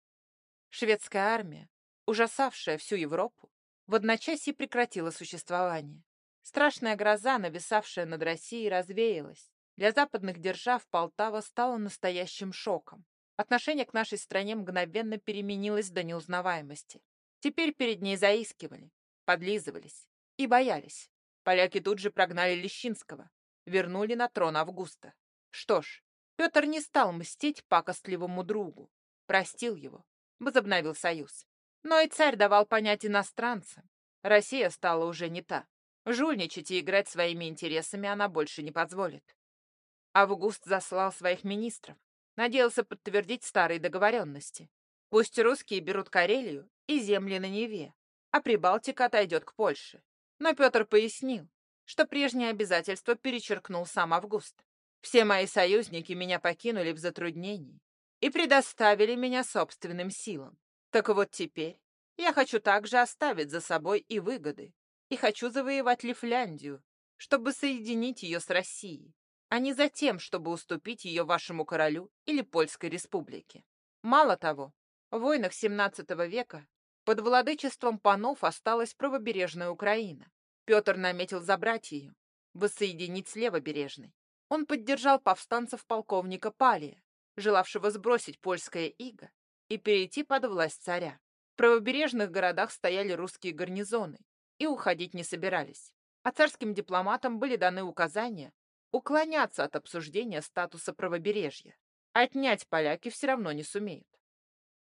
Шведская армия, ужасавшая всю Европу, в одночасье прекратила существование. Страшная гроза, нависавшая над Россией, развеялась. Для западных держав Полтава стала настоящим шоком. Отношение к нашей стране мгновенно переменилось до неузнаваемости. Теперь перед ней заискивали, подлизывались и боялись. Поляки тут же прогнали Лещинского, вернули на трон Августа. Что ж, Петр не стал мстить пакостливому другу, простил его, возобновил союз. Но и царь давал понять иностранцам, Россия стала уже не та. Жульничать и играть своими интересами она больше не позволит. Август заслал своих министров, надеялся подтвердить старые договоренности. Пусть русские берут Карелию и земли на Неве, а Прибалтика отойдет к Польше. Но Петр пояснил, что прежние обязательства перечеркнул сам Август. Все мои союзники меня покинули в затруднении и предоставили меня собственным силам. Так вот теперь я хочу также оставить за собой и выгоды, и хочу завоевать Лифляндию, чтобы соединить ее с Россией, а не за тем, чтобы уступить ее вашему королю или Польской республике. Мало того, в войнах XVII века под владычеством панов осталась правобережная Украина. Петр наметил забрать ее, воссоединить с левобережной. Он поддержал повстанцев полковника Палия, желавшего сбросить польское иго и перейти под власть царя. В правобережных городах стояли русские гарнизоны и уходить не собирались. А царским дипломатам были даны указания уклоняться от обсуждения статуса правобережья. Отнять поляки все равно не сумеют.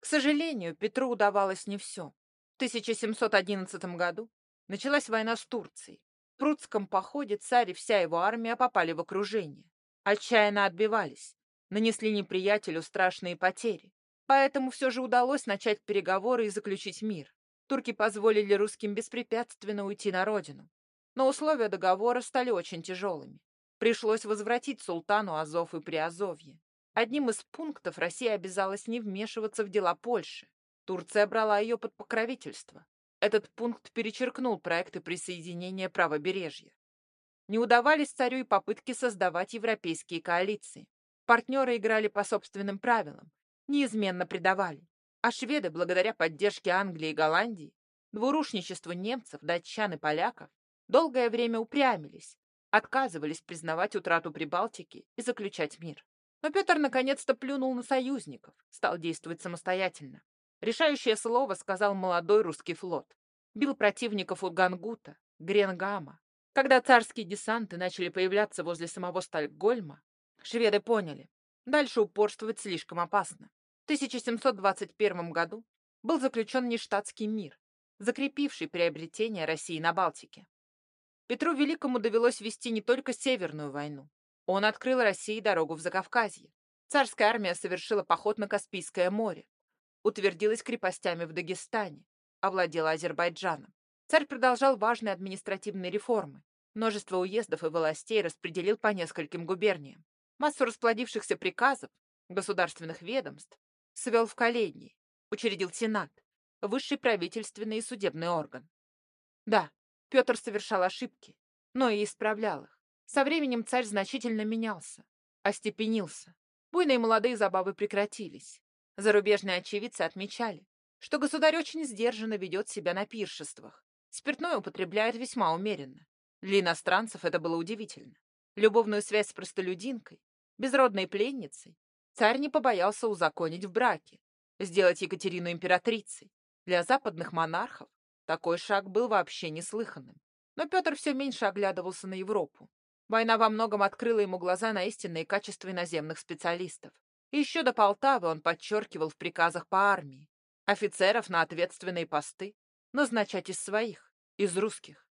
К сожалению, Петру удавалось не все. В 1711 году началась война с Турцией. В Прудском походе царь и вся его армия попали в окружение. Отчаянно отбивались, нанесли неприятелю страшные потери. Поэтому все же удалось начать переговоры и заключить мир. Турки позволили русским беспрепятственно уйти на родину. Но условия договора стали очень тяжелыми. Пришлось возвратить султану Азов и Приазовье. Одним из пунктов Россия обязалась не вмешиваться в дела Польши. Турция брала ее под покровительство. Этот пункт перечеркнул проекты присоединения правобережья. Не удавались царю и попытки создавать европейские коалиции. Партнеры играли по собственным правилам, неизменно предавали. А шведы, благодаря поддержке Англии и Голландии, двурушничеству немцев, датчан и поляков, долгое время упрямились, отказывались признавать утрату Прибалтики и заключать мир. Но Петр наконец-то плюнул на союзников, стал действовать самостоятельно. Решающее слово сказал молодой русский флот. Бил противников у Гангута, Гренгама. Когда царские десанты начали появляться возле самого Стальгольма, шведы поняли, дальше упорствовать слишком опасно. В 1721 году был заключен нештатский мир, закрепивший приобретение России на Балтике. Петру Великому довелось вести не только Северную войну. Он открыл России дорогу в Закавказье. Царская армия совершила поход на Каспийское море, утвердилась крепостями в Дагестане, овладела Азербайджаном. Царь продолжал важные административные реформы. Множество уездов и властей распределил по нескольким губерниям. Массу расплодившихся приказов, государственных ведомств свел в коллегии, учредил Сенат, высший правительственный и судебный орган. Да, Петр совершал ошибки, но и исправлял их. Со временем царь значительно менялся, остепенился. Буйные молодые забавы прекратились. Зарубежные очевидцы отмечали, что государь очень сдержанно ведет себя на пиршествах. Спиртное употребляет весьма умеренно. Для иностранцев это было удивительно. Любовную связь с простолюдинкой, безродной пленницей, царь не побоялся узаконить в браке, сделать Екатерину императрицей. Для западных монархов такой шаг был вообще неслыханным. Но Петр все меньше оглядывался на Европу. Война во многом открыла ему глаза на истинные качества иноземных специалистов. И еще до Полтавы он подчеркивал в приказах по армии. Офицеров на ответственные посты назначать из своих, из русских.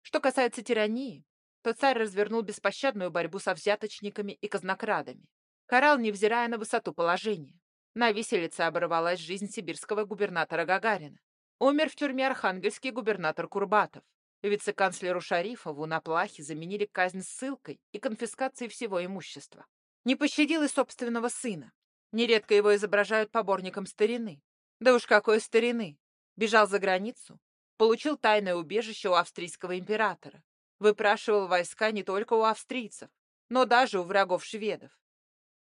Что касается тирании, то царь развернул беспощадную борьбу со взяточниками и казнокрадами. Карал, невзирая на высоту положения. На виселице оборвалась жизнь сибирского губернатора Гагарина. Умер в тюрьме архангельский губернатор Курбатов. Вице-канцлеру Шарифову на плахе заменили казнь ссылкой и конфискацией всего имущества. Не пощадил и собственного сына. Нередко его изображают поборником старины. Да уж какой старины. Бежал за границу, получил тайное убежище у австрийского императора. Выпрашивал войска не только у австрийцев, но даже у врагов шведов.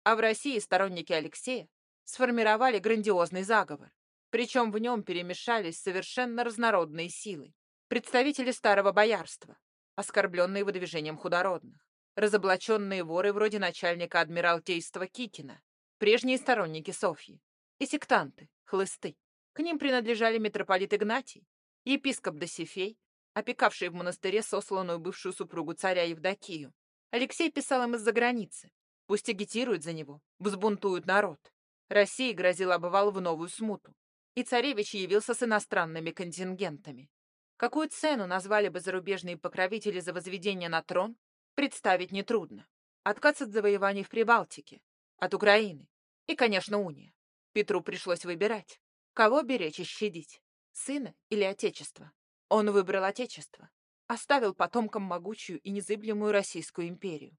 А в России сторонники Алексея сформировали грандиозный заговор. Причем в нем перемешались совершенно разнородные силы. Представители старого боярства, оскорбленные выдвижением худородных, разоблаченные воры вроде начальника адмиралтейства Кикина, прежние сторонники Софьи, и сектанты, хлысты. К ним принадлежали митрополит Игнатий, епископ Досифей, опекавший в монастыре сосланную бывшую супругу царя Евдокию. Алексей писал им из-за границы. Пусть агитируют за него, взбунтуют народ. России грозил обывал в новую смуту и царевич явился с иностранными контингентами. Какую цену назвали бы зарубежные покровители за возведение на трон, представить нетрудно. Отказ от завоеваний в Прибалтике, от Украины и, конечно, уния. Петру пришлось выбирать, кого беречь и щадить, сына или отечество. Он выбрал отечество, оставил потомкам могучую и незыблемую Российскую империю.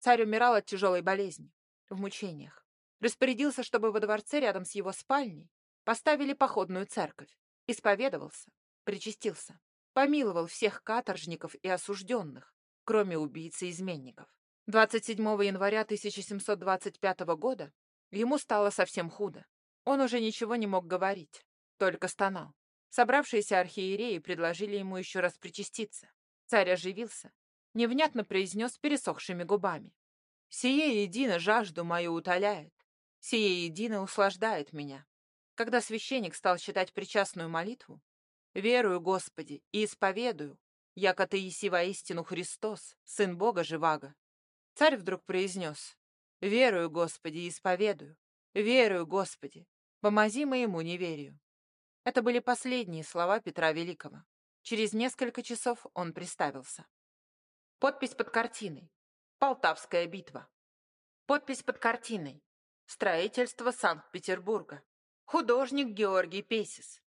Царь умирал от тяжелой болезни, в мучениях. Распорядился, чтобы во дворце рядом с его спальней Поставили походную церковь. Исповедовался, причастился. Помиловал всех каторжников и осужденных, кроме убийц и изменников. 27 января 1725 года ему стало совсем худо. Он уже ничего не мог говорить, только стонал. Собравшиеся архиереи предложили ему еще раз причаститься. Царь оживился, невнятно произнес пересохшими губами. «Сие едино жажду мою утоляет, сие едино услаждает меня. Когда священник стал читать причастную молитву, «Верую, Господи, и исповедую, яко Ты еси воистину Христос, Сын Бога живаго», царь вдруг произнес, «Верую, Господи, и исповедую, верую, Господи, помози моему неверию». Это были последние слова Петра Великого. Через несколько часов он приставился. Подпись под картиной. Полтавская битва. Подпись под картиной. Строительство Санкт-Петербурга. Художник Георгий Песис.